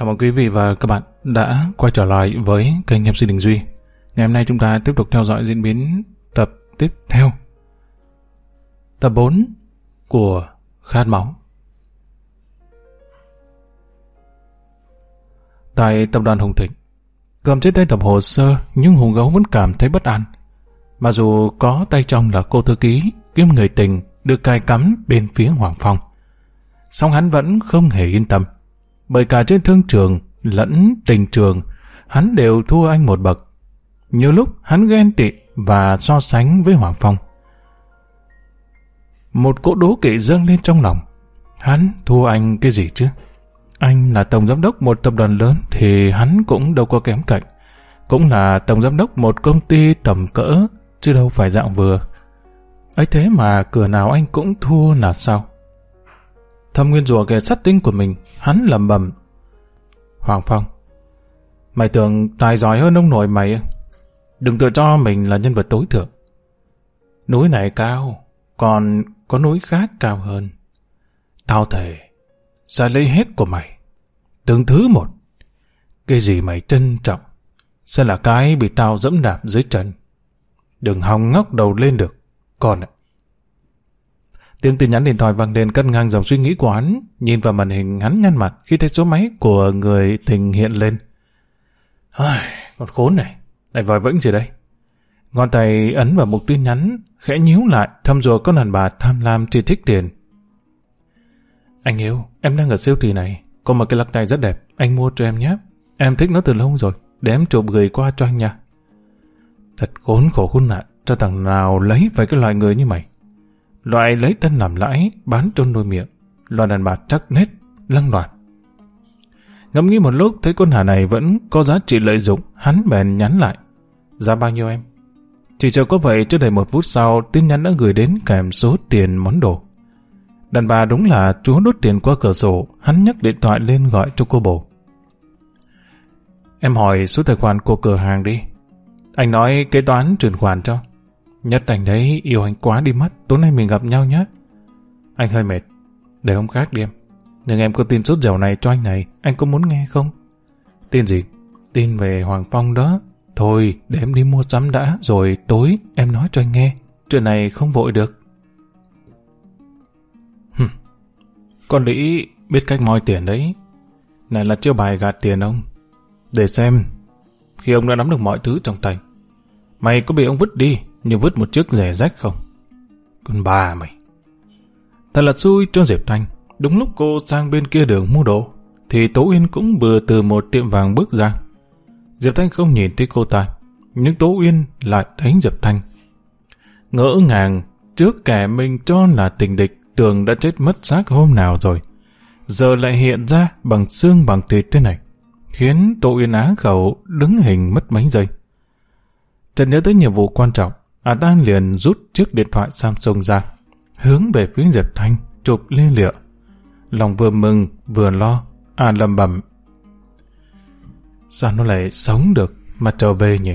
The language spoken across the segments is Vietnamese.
Chào mừng quý vị và các bạn đã quay trở lại với kênh MC Đình Duy. Ngày hôm nay chúng ta tiếp tục theo dõi diễn biến tập tiếp theo. Tập 4 của Khát Máu. Tại tập đoàn Hùng Thịnh, cầm trên tay tập hồ sơ nhưng Hùng Gấu vẫn cảm thấy bất an. Mặc dù có tay trong là cô thư ký, kiếm người tình được cài cắm bên phía Hoàng Phong. Song hắn vẫn không hề yên tâm bởi cả trên thương trường lẫn tình trường, hắn đều thua anh một bậc. Nhiều lúc hắn ghen tị và so sánh với Hoàng Phong. Một cỗ đố kỵ dâng lên trong lòng. Hắn thua anh cái gì chứ? Anh là tổng giám đốc một tập đoàn lớn thì hắn cũng đâu có kém cạnh. Cũng là tổng giám đốc một công ty tầm cỡ, chứ đâu phải dạng vừa. ấy thế mà cửa nào anh cũng thua là sao? Thâm nguyên rùa kẻ sát tinh của mình, hắn lầm bầm. Hoàng Phong, mày tưởng tài giỏi hơn ông nội mày à? Đừng tự cho mình là nhân vật tối thượng. Núi này cao, còn có núi khác cao hơn. Tao thề, sẽ lấy hết của mày. Từng thứ một. Cái gì mày trân trọng, sẽ là cái bị tao dẫm đạp dưới chân. Đừng hòng ngóc đầu lên được, con ạ. Tiếng tin nhắn điện thoại vang lên cân ngang dòng suy nghĩ của hắn, nhìn vào màn hình hắn nhăn mặt khi thấy số máy của người tình hiện lên. Ai, con khốn này, lại vòi vĩnh gì đây? Ngón tay ấn vào mục tin nhắn, khẽ nhíu lại, thăm dò con đàn bà tham lam chỉ thích tiền. Anh yêu, em đang ở siêu thị này, có một cái lắc tay rất đẹp, anh mua cho em nhé. Em thích nó từ lâu rồi, để em chụp gửi qua cho anh nha. Thật khốn khổ khốn nạn, cho thằng nào lấy phải cái loại người như mày. Loại lấy tân làm lãi, bán trôn đôi miệng. Loại đàn bà chắc nết, lăng loạt. Ngẫm nghĩ một lúc thấy con hà này vẫn có giá trị lợi dụng, hắn bèn nhắn lại. Giá bao nhiêu em? Chỉ chờ có vậy chưa đầy một phút sau, tin nhắn đã gửi đến kèm số tiền món đồ. Đàn bà đúng là chúa đốt tiền qua cửa sổ, hắn nhấc điện thoại lên gọi cho cô bồ. Em hỏi số tài khoản của cửa hàng đi. Anh nói kế toán chuyển khoản cho. Nhất thành đấy yêu anh quá đi mất, tối nay mình gặp nhau nhé. Anh hơi mệt, để hôm khác đi em. Nhưng em có tin sốt dẻo này cho anh này, anh có muốn nghe không? Tin gì? Tin về Hoàng Phong đó. Thôi, để em đi mua sắm đã, rồi tối em nói cho anh nghe. Chuyện này không vội được. Hừm. Con Lý biết cách moi tiền đấy. Này là chiêu bài gạt tiền ông. Để xem, khi ông đã nắm được mọi thứ trong tay, mày có bị ông vứt đi như vứt một chiếc rẻ rách không? Con bà mày. Thật là xui cho Diệp Thanh. Đúng lúc cô sang bên kia đường mua đồ, thì Tố Uyên cũng vừa từ một tiệm vàng bước ra. Diệp Thanh không nhìn thấy cô ta, nhưng Tố Uyên lại thấy Diệp Thanh. Ngỡ ngàng, trước kẻ mình cho là tình địch, tưởng đã chết mất xác hôm nào rồi. Giờ lại hiện ra bằng xương bằng thịt thế này, khiến Tố Uyên á khẩu đứng hình mất mấy giây. Trần nhớ tới nhiệm vụ quan trọng, À ta liền rút chiếc điện thoại Samsung ra, hướng về phía Diệp Thanh, chụp lê lịa. Lòng vừa mừng, vừa lo, à lầm bầm. Sao nó lại sống được mà trở về nhỉ?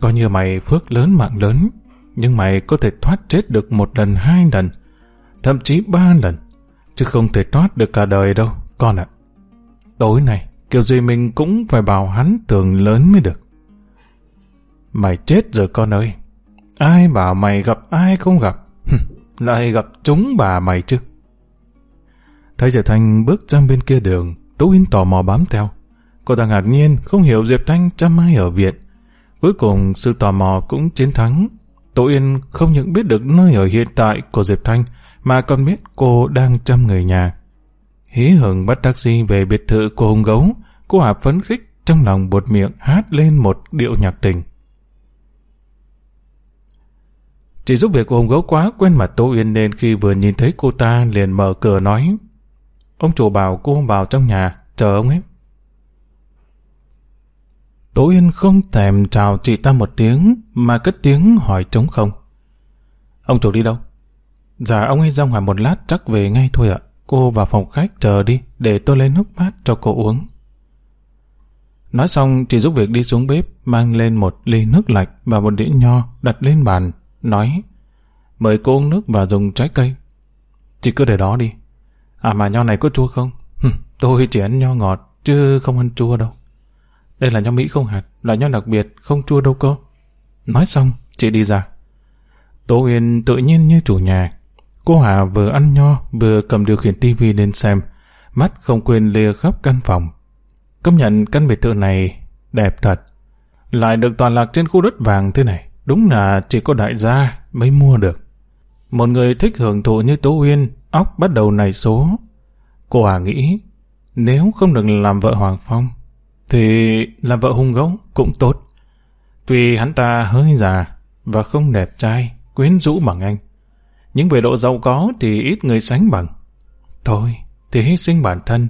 Coi như mày phước lớn mạng lớn, nhưng mày có thể thoát chết được một lần, hai lần, thậm chí ba lần, chứ không thể thoát được cả đời đâu, con ạ. Tối nay, kiểu gì mình cũng phải bảo hắn tường lớn mới được. Mày chết rồi con ơi. Ai bảo mày gặp ai không gặp? Lại gặp chúng bà mày chứ. Thấy Diệp Thanh bước sang bên kia đường, Tố Yên tò mò bám theo. Cô ta ngạc nhiên không hiểu Diệp Thanh chăm ai ở viện. Cuối cùng sự tò mò cũng chiến thắng. Tố Yên không những biết được nơi ở hiện tại của Diệp Thanh mà còn biết cô đang chăm người nhà. Hí hưởng bắt taxi về biệt thự của Hùng Gấu, cô hạp phấn khích trong lòng buột miệng hát lên một điệu nhạc tình. Chỉ giúp việc của ông gấu quá quen mặt Tô Uyên nên khi vừa nhìn thấy cô ta liền mở cửa nói Ông chủ bảo cô vào trong nhà, chờ ông ấy. Tố Yên không thèm chào chị ta một tiếng mà cất tiếng hỏi trống không. Ông chủ đi đâu? Dạ ông ấy ra ngoài một lát chắc về ngay thôi ạ. Cô vào phòng khách chờ đi để tôi lên nước mát cho cô uống. Nói xong chị giúp việc đi xuống bếp mang lên một ly nước lạnh và một đĩa nho đặt lên bàn nói mời cô uống nước và dùng trái cây. Chị cứ để đó đi. À mà nho này có chua không? tôi chỉ ăn nho ngọt, chứ không ăn chua đâu. Đây là nho Mỹ không hạt, là nho đặc biệt, không chua đâu cô. Nói xong, chị đi ra. Tố Uyên tự nhiên như chủ nhà. Cô Hà vừa ăn nho, vừa cầm điều khiển tivi lên xem, mắt không quên lìa khắp căn phòng. Công nhận căn biệt thự này đẹp thật. Lại được toàn lạc trên khu đất vàng thế này, đúng là chỉ có đại gia mới mua được. Một người thích hưởng thụ như Tố Uyên, óc bắt đầu nảy số. Cô à nghĩ, nếu không được làm vợ Hoàng Phong, thì làm vợ hung gấu cũng tốt. Tuy hắn ta hơi già và không đẹp trai, quyến rũ bằng anh. Nhưng về độ giàu có thì ít người sánh bằng. Thôi, thì hy sinh bản thân,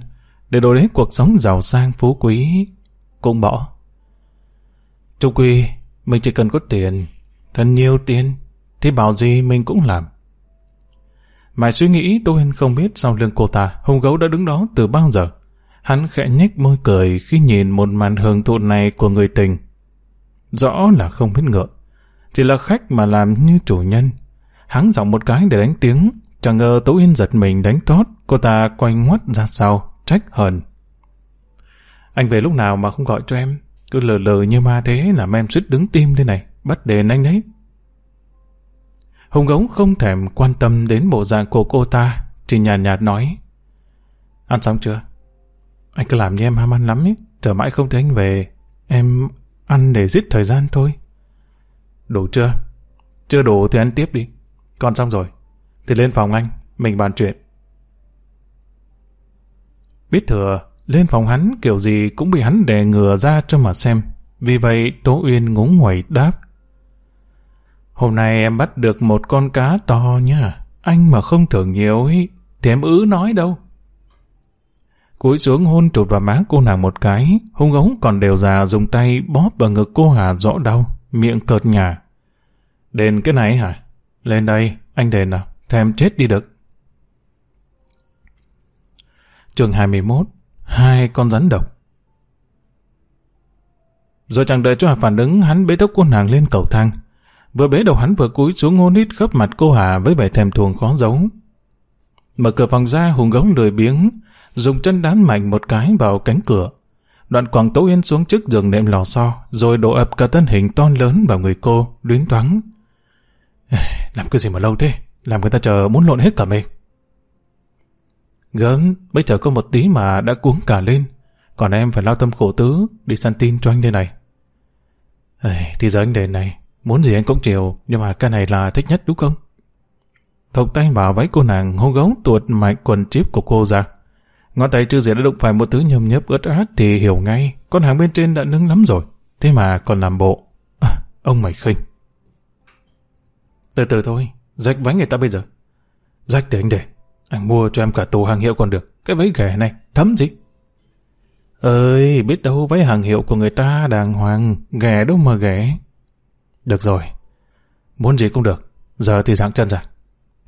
để đổi lấy cuộc sống giàu sang phú quý, cũng bỏ. Trung quy, mình chỉ cần có tiền, thật nhiều tiền, thì bảo gì mình cũng làm. Mãi suy nghĩ tôi không biết sau lưng cô ta, hung gấu đã đứng đó từ bao giờ. Hắn khẽ nhếch môi cười khi nhìn một màn hưởng thụ này của người tình. Rõ là không biết ngợ, Chỉ là khách mà làm như chủ nhân. Hắn giọng một cái để đánh tiếng, chẳng ngờ Tố Yên giật mình đánh tót, cô ta quay ngoắt ra sau, trách hờn. Anh về lúc nào mà không gọi cho em? Cứ lờ lờ như ma thế làm em suýt đứng tim đây này, bắt đền anh đấy. Hùng gấu không thèm quan tâm đến bộ dạng của cô ta, chỉ nhàn nhạt, nhạt nói. Ăn xong chưa? Anh cứ làm như em ham ăn lắm ấy, chờ mãi không thấy anh về. Em ăn để giết thời gian thôi. Đủ chưa? Chưa đủ thì ăn tiếp đi. Còn xong rồi. Thì lên phòng anh, mình bàn chuyện. Biết thừa, lên phòng hắn kiểu gì cũng bị hắn đè ngừa ra cho mà xem. Vì vậy Tố Uyên ngúng nguẩy đáp. Hôm nay em bắt được một con cá to nha. Anh mà không thưởng nhiều ấy, thì em ứ nói đâu. Cúi xuống hôn trụt vào má cô nàng một cái, hung ống còn đều già dùng tay bóp vào ngực cô Hà rõ đau, miệng cợt nhà. Đền cái này hả? Lên đây, anh đền nào, thèm chết đi được. Trường 21, hai con rắn độc. Rồi chẳng đợi cho Hà phản ứng, hắn bế tốc cô nàng lên cầu thang. Vừa bế đầu hắn vừa cúi xuống ngôn nít khắp mặt cô Hà với vẻ thèm thuồng khó giấu. Mở cửa phòng ra, hùng gống lười biếng, dùng chân đán mạnh một cái vào cánh cửa. Đoạn quảng tố yên xuống trước giường nệm lò xo, rồi đổ ập cả thân hình to lớn vào người cô, luyến thoáng. Làm cái gì mà lâu thế? Làm người ta chờ muốn lộn hết cả mình. Gớm, bây giờ có một tí mà đã cuống cả lên. Còn em phải lao tâm khổ tứ, đi săn tin cho anh đây này. Ê, thì giờ anh đề này, muốn gì anh cũng chịu, nhưng mà cái này là thích nhất đúng không? Thọc tay vào váy cô nàng hô gấu tuột mạch quần chip của cô ra. Ngón tay chưa gì đã đụng phải một thứ nhầm nhấp ướt át thì hiểu ngay, con hàng bên trên đã nâng lắm rồi. Thế mà còn làm bộ. À, ông mày khinh. Từ từ thôi, rách váy người ta bây giờ. Rách để anh để. Anh mua cho em cả tù hàng hiệu còn được. Cái váy ghẻ này, thấm gì? Ơi, biết đâu váy hàng hiệu của người ta đàng hoàng, ghẻ đâu mà ghẻ. Được rồi, muốn gì cũng được. Giờ thì dạng chân ra.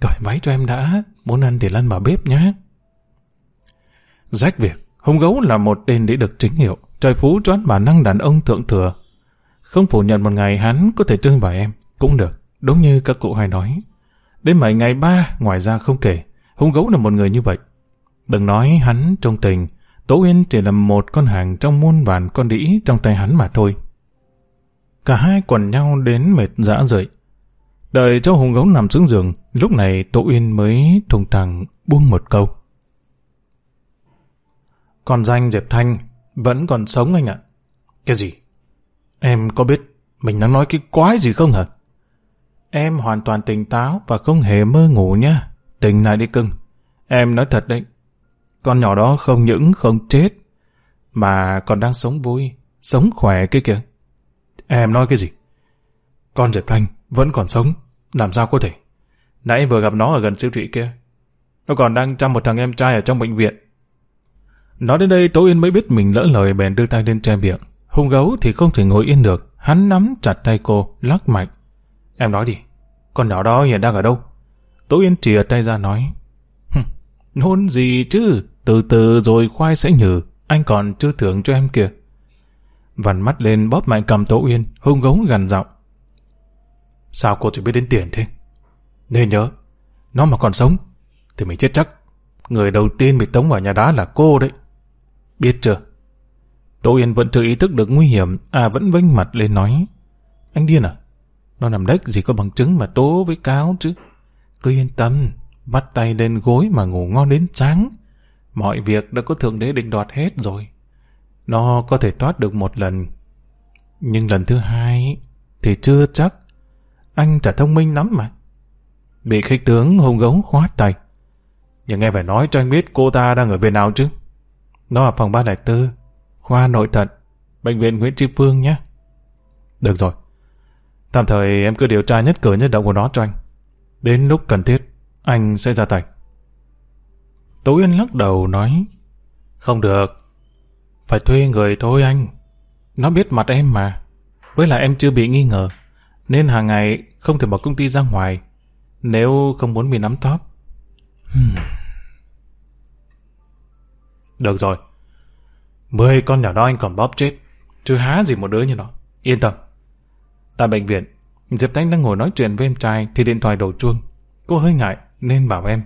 Cởi váy cho em đã, muốn ăn thì lăn vào bếp nhé. Rách việc, hung gấu là một tên để được chính hiệu, trời phú choán bản năng đàn ông thượng thừa. Không phủ nhận một ngày hắn có thể trưng bà em, cũng được, đúng như các cụ hay nói. Đến mấy ngày ba, ngoài ra không kể, hung gấu là một người như vậy. Đừng nói hắn trong tình, Tố Uyên chỉ là một con hàng trong muôn vàn con đĩ trong tay hắn mà thôi. Cả hai quần nhau đến mệt dã rời. Đợi cho hùng gấu nằm xuống giường, lúc này Tố Uyên mới thùng thẳng buông một câu. Còn danh Diệp Thanh vẫn còn sống anh ạ. Cái gì? Em có biết mình đang nói cái quái gì không hả? Em hoàn toàn tỉnh táo và không hề mơ ngủ nha. Tỉnh lại đi cưng. Em nói thật đấy. Con nhỏ đó không những không chết, mà còn đang sống vui, sống khỏe kia kìa. Em nói cái gì? Con Diệp Thanh vẫn còn sống. Làm sao có thể? Nãy vừa gặp nó ở gần siêu thị kia. Nó còn đang chăm một thằng em trai ở trong bệnh viện. Nói đến đây Tố Yên mới biết mình lỡ lời bèn đưa tay lên che miệng. Hung gấu thì không thể ngồi yên được. Hắn nắm chặt tay cô, lắc mạnh. Em nói đi, con nhỏ đó hiện đang ở đâu? Tố Yên chìa tay ra nói. Nôn gì chứ, từ từ rồi khoai sẽ nhử, anh còn chưa thưởng cho em kìa. Vằn mắt lên bóp mạnh cầm Tố Uyên, hung gấu gần giọng. Sao cô chỉ biết đến tiền thế? Nên nhớ, nó mà còn sống, thì mình chết chắc. Người đầu tiên bị tống vào nhà đá là cô đấy. Biết chưa? Tố Yên vẫn chưa ý thức được nguy hiểm, à vẫn vênh mặt lên nói. Anh điên à? Nó nằm đếch gì có bằng chứng mà tố với cáo chứ. Cứ yên tâm, bắt tay lên gối mà ngủ ngon đến sáng. Mọi việc đã có thượng đế định đoạt hết rồi. Nó có thể thoát được một lần. Nhưng lần thứ hai thì chưa chắc. Anh chả thông minh lắm mà. Bị khích tướng hùng gấu khoát tay. Nhưng nghe phải nói cho anh biết cô ta đang ở bên nào chứ. Nó ở phòng 304, khoa nội thận, bệnh viện Nguyễn Tri Phương nhé. Được rồi. Tạm thời em cứ điều tra nhất cử nhất động của nó cho anh. Đến lúc cần thiết, anh sẽ ra tay. Tố Yên lắc đầu nói, không được, phải thuê người thôi anh. Nó biết mặt em mà. Với lại em chưa bị nghi ngờ, nên hàng ngày không thể bỏ công ty ra ngoài, nếu không muốn bị nắm tóp. Hmm. Được rồi. Mười con nhỏ đó anh còn bóp chết. Chứ há gì một đứa như nó. Yên tâm. Tại bệnh viện, Diệp Thanh đang ngồi nói chuyện với em trai thì điện thoại đổ chuông. Cô hơi ngại nên bảo em.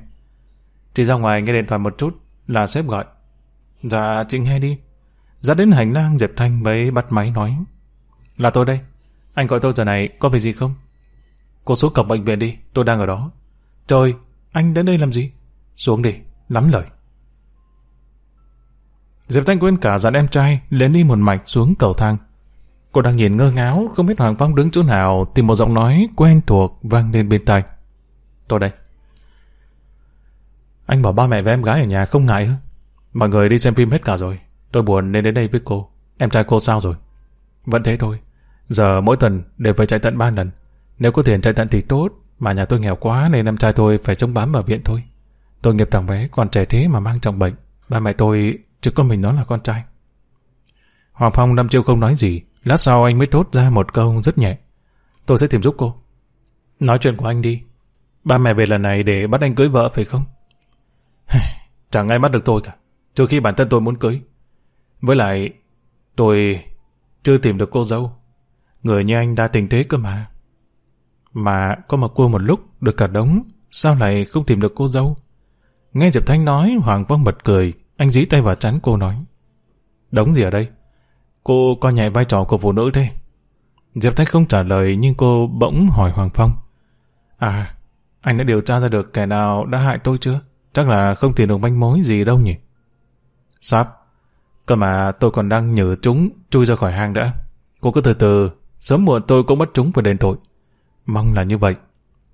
Chỉ ra ngoài nghe điện thoại một chút là sếp gọi. Dạ, chị nghe đi. Ra đến hành lang Diệp Thanh mới bắt máy nói. Là tôi đây. Anh gọi tôi giờ này có việc gì không? Cô xuống cổng bệnh viện đi, tôi đang ở đó. Trời, anh đến đây làm gì? Xuống đi, lắm lời. Diệp Thanh quên cả dặn em trai lên đi một mạch xuống cầu thang. Cô đang nhìn ngơ ngáo, không biết Hoàng Phong đứng chỗ nào thì một giọng nói quen thuộc vang lên bên tai. Tôi đây. Anh bảo ba mẹ và em gái ở nhà không ngại hả? Mọi người đi xem phim hết cả rồi. Tôi buồn nên đến đây với cô. Em trai cô sao rồi? Vẫn thế thôi. Giờ mỗi tuần đều phải chạy tận ba lần. Nếu có tiền chạy tận thì tốt, mà nhà tôi nghèo quá nên em trai tôi phải chống bám vào viện thôi. Tôi nghiệp thằng bé còn trẻ thế mà mang trọng bệnh. Ba mẹ tôi chứ có mình nó là con trai. Hoàng Phong năm chiêu không nói gì, lát sau anh mới thốt ra một câu rất nhẹ. Tôi sẽ tìm giúp cô. Nói chuyện của anh đi. Ba mẹ về lần này để bắt anh cưới vợ phải không? Chẳng ai bắt được tôi cả, trừ khi bản thân tôi muốn cưới. Với lại, tôi chưa tìm được cô dâu. Người như anh đã tình thế cơ mà. Mà có mà cua một lúc được cả đống, sao lại không tìm được cô dâu? Nghe Diệp Thanh nói, Hoàng Phong bật cười, anh dí tay vào chán cô nói. Đống gì ở đây? Cô coi nhẹ vai trò của phụ nữ thế. Diệp Thanh không trả lời nhưng cô bỗng hỏi Hoàng Phong. À, anh đã điều tra ra được kẻ nào đã hại tôi chưa? Chắc là không tìm được manh mối gì đâu nhỉ? Sắp. Cơ mà tôi còn đang nhờ chúng chui ra khỏi hang đã. Cô cứ từ từ, sớm muộn tôi cũng bắt chúng phải đền tội. Mong là như vậy.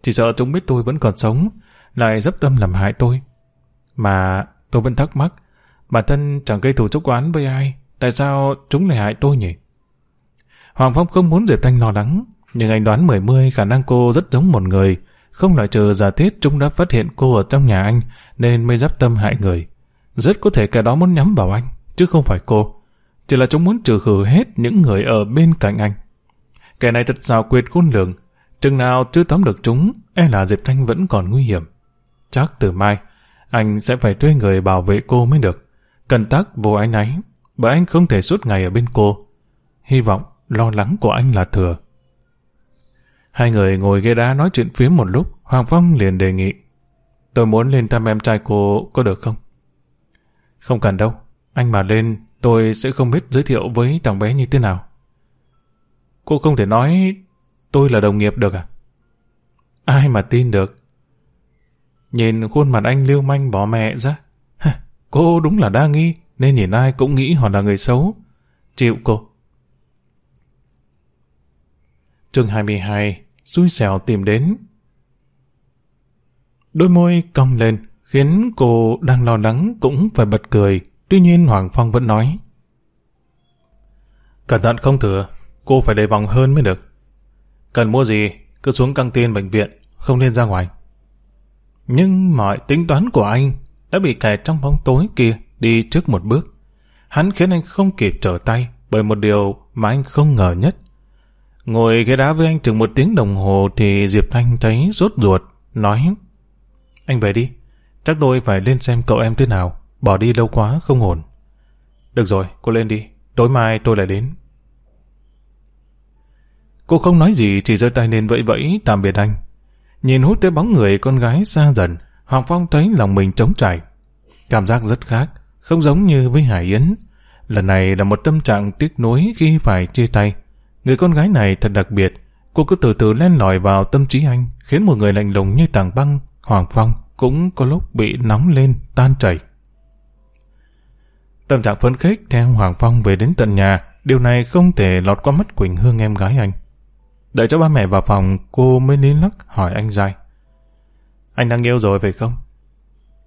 Chỉ sợ chúng biết tôi vẫn còn sống, lại dấp tâm làm hại tôi. Mà tôi vẫn thắc mắc, bản thân chẳng gây thù chốc oán với ai, tại sao chúng lại hại tôi nhỉ? Hoàng Phong không muốn Diệp Thanh lo lắng, nhưng anh đoán mười mươi khả năng cô rất giống một người, không loại trừ giả thiết chúng đã phát hiện cô ở trong nhà anh nên mới dắp tâm hại người. Rất có thể kẻ đó muốn nhắm vào anh, chứ không phải cô. Chỉ là chúng muốn trừ khử hết những người ở bên cạnh anh. Kẻ này thật xào quyệt khôn lường, chừng nào chưa tóm được chúng, e là Diệp Thanh vẫn còn nguy hiểm. Chắc từ mai, anh sẽ phải thuê người bảo vệ cô mới được. Cần tắc vô ái náy, bởi anh không thể suốt ngày ở bên cô. Hy vọng lo lắng của anh là thừa. Hai người ngồi ghế đá nói chuyện phía một lúc, Hoàng Phong liền đề nghị. Tôi muốn lên thăm em trai cô có được không? Không cần đâu, anh mà lên tôi sẽ không biết giới thiệu với thằng bé như thế nào. Cô không thể nói tôi là đồng nghiệp được à? Ai mà tin được? Nhìn khuôn mặt anh liêu manh bỏ mẹ ra. cô đúng là đa nghi, nên nhìn ai cũng nghĩ họ là người xấu. Chịu cô. Chương 22 Xui xẻo tìm đến Đôi môi cong lên, khiến cô đang lo lắng cũng phải bật cười. Tuy nhiên Hoàng Phong vẫn nói. Cẩn thận không thừa, cô phải đề vòng hơn mới được. Cần mua gì, cứ xuống căng tin bệnh viện, không nên ra ngoài. Nhưng mọi tính toán của anh đã bị kẻ trong bóng tối kia đi trước một bước. Hắn khiến anh không kịp trở tay bởi một điều mà anh không ngờ nhất. Ngồi ghế đá với anh chừng một tiếng đồng hồ thì Diệp Thanh thấy rốt ruột, nói Anh về đi, chắc tôi phải lên xem cậu em thế nào, bỏ đi lâu quá không ổn. Được rồi, cô lên đi, tối mai tôi lại đến. Cô không nói gì, chỉ giơ tay lên vẫy vẫy tạm biệt anh. Nhìn hút tới bóng người con gái xa dần, Hoàng Phong thấy lòng mình trống trải. Cảm giác rất khác, không giống như với Hải Yến. Lần này là một tâm trạng tiếc nuối khi phải chia tay. Người con gái này thật đặc biệt. Cô cứ từ từ len lỏi vào tâm trí anh, khiến một người lạnh lùng như tảng băng, Hoàng Phong cũng có lúc bị nóng lên, tan chảy. Tâm trạng phấn khích theo Hoàng Phong về đến tận nhà, điều này không thể lọt qua mắt Quỳnh Hương em gái anh. Đợi cho ba mẹ vào phòng, cô mới lý lắc hỏi anh dài Anh đang yêu rồi phải không?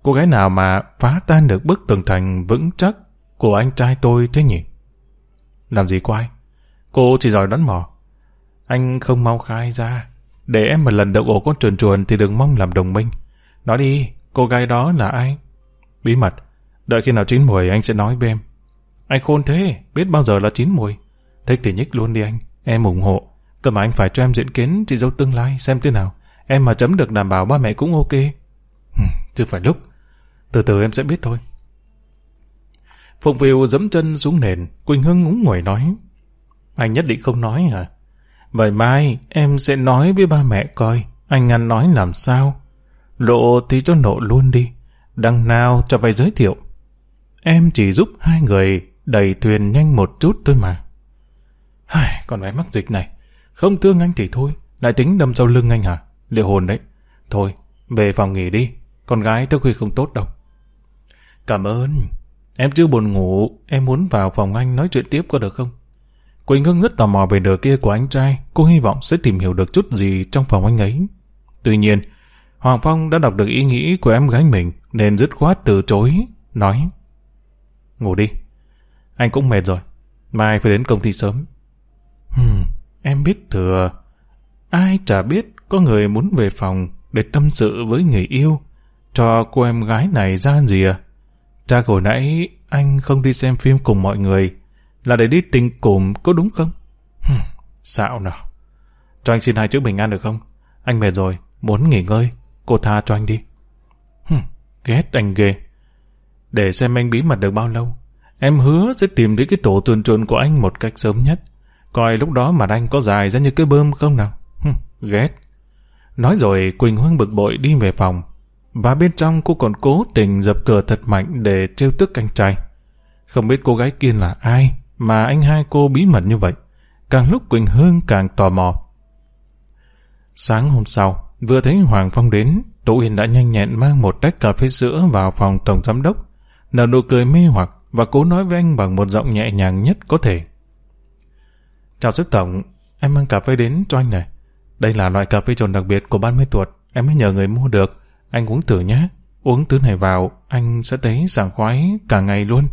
Cô gái nào mà phá tan được bức tường thành vững chắc của anh trai tôi thế nhỉ? Làm gì quay? Cô chỉ giỏi đoán mò. Anh không mau khai ra. Để em một lần đậu ổ con chuồn chuồn thì đừng mong làm đồng minh. Nói đi, cô gái đó là ai? Bí mật. Đợi khi nào chín mùi anh sẽ nói với em. Anh khôn thế, biết bao giờ là chín mùi. Thích thì nhích luôn đi anh, em ủng hộ. Cơ mà anh phải cho em diễn kiến chị dâu tương lai, xem thế nào. Em mà chấm được đảm bảo ba mẹ cũng ok. Ừ, chưa phải lúc. Từ từ em sẽ biết thôi. Phụng Viu dẫm chân xuống nền, Quỳnh Hưng ngúng nguẩy nói. Anh nhất định không nói hả? Vậy mai em sẽ nói với ba mẹ coi, anh ăn nói làm sao. Lộ thì cho nộ luôn đi, đằng nào cho phải giới thiệu. Em chỉ giúp hai người đẩy thuyền nhanh một chút thôi mà. Hài, còn bé mắc dịch này, không thương anh thì thôi, lại tính đâm sau lưng anh hả? Liệu hồn đấy. Thôi, về phòng nghỉ đi, con gái thức khuya không tốt đâu. Cảm ơn. Em chưa buồn ngủ, em muốn vào phòng anh nói chuyện tiếp có được không? Quỳnh Hưng rất tò mò về đời kia của anh trai, cô hy vọng sẽ tìm hiểu được chút gì trong phòng anh ấy. Tuy nhiên, Hoàng Phong đã đọc được ý nghĩ của em gái mình, nên dứt khoát từ chối, nói Ngủ đi, anh cũng mệt rồi, mai phải đến công ty sớm. Hmm, em biết thừa, ai chả biết có người muốn về phòng để tâm sự với người yêu, cho cô em gái này ra gì à? Cha hồi nãy anh không đi xem phim cùng mọi người là để đi tình cùng có đúng không? Hừm, xạo nào. Cho anh xin hai chữ bình an được không? Anh mệt rồi, muốn nghỉ ngơi, cô tha cho anh đi. Hừm, ghét anh ghê. Để xem anh bí mật được bao lâu. Em hứa sẽ tìm đến cái tổ tuần chuồn của anh một cách sớm nhất. Coi lúc đó mà anh có dài ra như cái bơm không nào? Hừm, ghét. Nói rồi Quỳnh Hương bực bội đi về phòng. Và bên trong cô còn cố tình dập cửa thật mạnh để trêu tức anh trai. Không biết cô gái kia là ai mà anh hai cô bí mật như vậy. Càng lúc Quỳnh Hương càng tò mò. Sáng hôm sau, vừa thấy Hoàng Phong đến, tụ Yên đã nhanh nhẹn mang một tách cà phê sữa vào phòng tổng giám đốc, nở nụ cười mê hoặc và cố nói với anh bằng một giọng nhẹ nhàng nhất có thể. Chào sức tổng, em mang cà phê đến cho anh này. Đây là loại cà phê trồn đặc biệt của ban mê tuột, em mới nhờ người mua được. Anh uống thử nhé. Uống thứ này vào, anh sẽ thấy sảng khoái cả ngày luôn.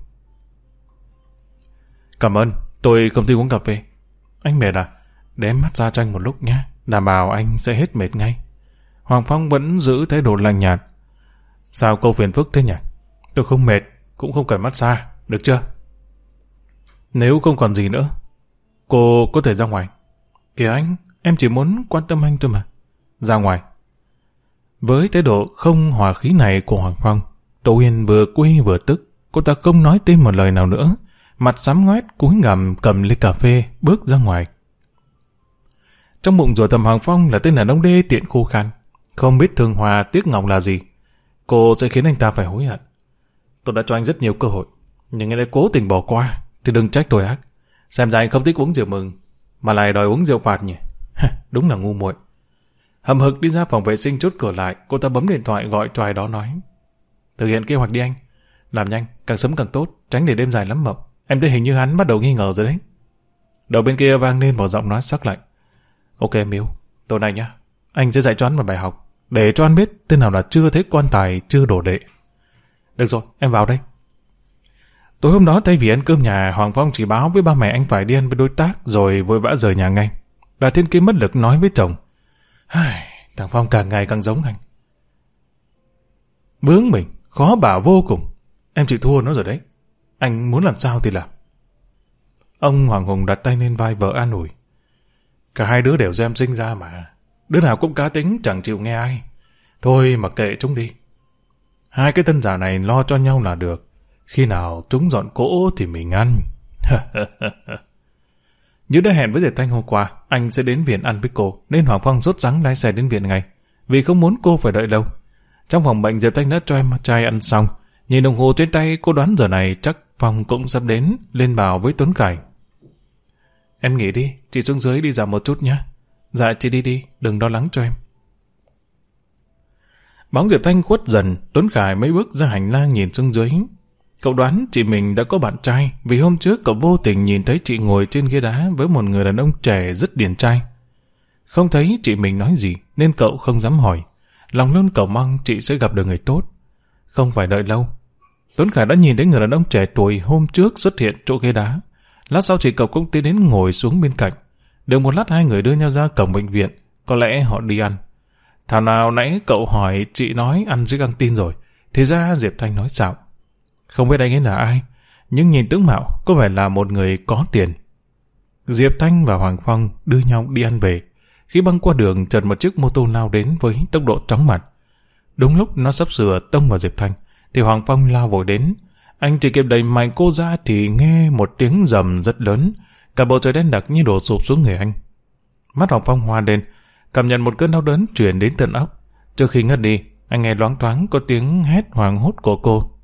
Cảm ơn, tôi không thích uống cà phê. Anh mệt à? Để em ra cho anh một lúc nhé. Đảm bảo anh sẽ hết mệt ngay. Hoàng Phong vẫn giữ thái độ lạnh nhạt. Sao câu phiền phức thế nhỉ? Tôi không mệt, cũng không cần mắt xa, được chưa? Nếu không còn gì nữa, cô có thể ra ngoài. Kìa anh, em chỉ muốn quan tâm anh thôi mà. Ra ngoài. Với thái độ không hòa khí này của Hoàng Phong, Tô Uyên vừa quy vừa tức, cô ta không nói thêm một lời nào nữa, mặt sám ngoét cúi ngầm cầm ly cà phê bước ra ngoài. Trong bụng rùa thầm Hoàng Phong là tên là ông đê tiện khô khan, không biết thương hòa tiếc ngọc là gì. Cô sẽ khiến anh ta phải hối hận. Tôi đã cho anh rất nhiều cơ hội, nhưng anh đã cố tình bỏ qua, thì đừng trách tôi ác. Xem ra anh không thích uống rượu mừng, mà lại đòi uống rượu phạt nhỉ. Đúng là ngu muội. Hầm hực đi ra phòng vệ sinh chốt cửa lại, cô ta bấm điện thoại gọi cho ai đó nói. Thực hiện kế hoạch đi anh. Làm nhanh, càng sớm càng tốt, tránh để đêm dài lắm mộng. Em thấy hình như hắn bắt đầu nghi ngờ rồi đấy. Đầu bên kia vang lên một giọng nói sắc lạnh. Ok Miu, tối nay nhá. Anh sẽ dạy cho hắn một bài học, để cho anh biết tên nào là chưa thấy quan tài, chưa đổ đệ. Được rồi, em vào đây. Tối hôm đó thay vì ăn cơm nhà, Hoàng Phong chỉ báo với ba mẹ anh phải đi ăn với đối tác rồi vội vã rời nhà ngay. Bà Thiên Kim mất lực nói với chồng. Thằng Phong càng ngày càng giống anh. Bướng mình, khó bảo vô cùng. Em chịu thua nó rồi đấy. Anh muốn làm sao thì làm. Ông Hoàng Hùng đặt tay lên vai vợ an ủi. Cả hai đứa đều do em sinh ra mà. Đứa nào cũng cá tính chẳng chịu nghe ai. Thôi mặc kệ chúng đi. Hai cái tân giả này lo cho nhau là được. Khi nào chúng dọn cỗ thì mình ăn. Như đã hẹn với Diệp Thanh hôm qua, anh sẽ đến viện ăn với cô, nên Hoàng Phong rốt rắn lái xe đến viện ngay, vì không muốn cô phải đợi lâu. Trong phòng bệnh Diệp Thanh đã cho em trai ăn xong, nhìn đồng hồ trên tay cô đoán giờ này chắc Phong cũng sắp đến, lên bảo với Tuấn Khải. Em nghỉ đi, chị xuống dưới đi dạo một chút nhé. Dạ chị đi đi, đừng lo lắng cho em. Bóng Diệp Thanh khuất dần, Tuấn Khải mấy bước ra hành lang nhìn xuống dưới. Cậu đoán chị mình đã có bạn trai, vì hôm trước cậu vô tình nhìn thấy chị ngồi trên ghế đá với một người đàn ông trẻ rất điển trai. Không thấy chị mình nói gì, nên cậu không dám hỏi. Lòng luôn cậu mong chị sẽ gặp được người tốt. Không phải đợi lâu. Tuấn Khải đã nhìn thấy người đàn ông trẻ tuổi hôm trước xuất hiện chỗ ghế đá. Lát sau chị cậu cũng tiến đến ngồi xuống bên cạnh. Được một lát hai người đưa nhau ra cổng bệnh viện. Có lẽ họ đi ăn. Thảo nào nãy cậu hỏi chị nói ăn dưới căng tin rồi. Thì ra Diệp Thanh nói xạo. Không biết anh ấy là ai. Nhưng nhìn tướng mạo có vẻ là một người có tiền. Diệp Thanh và Hoàng Phong đưa nhau đi ăn về. Khi băng qua đường chợt một chiếc mô tô lao đến với tốc độ chóng mặt. Đúng lúc nó sắp sửa tông vào Diệp Thanh, thì Hoàng Phong lao vội đến. Anh chỉ kịp đẩy mạnh cô ra thì nghe một tiếng rầm rất lớn. Cả bầu trời đen đặc như đổ sụp xuống người anh. Mắt Hoàng Phong hoa lên, cảm nhận một cơn đau đớn truyền đến tận óc. Trước khi ngất đi, anh nghe loáng thoáng có tiếng hét hoàng hốt của cô.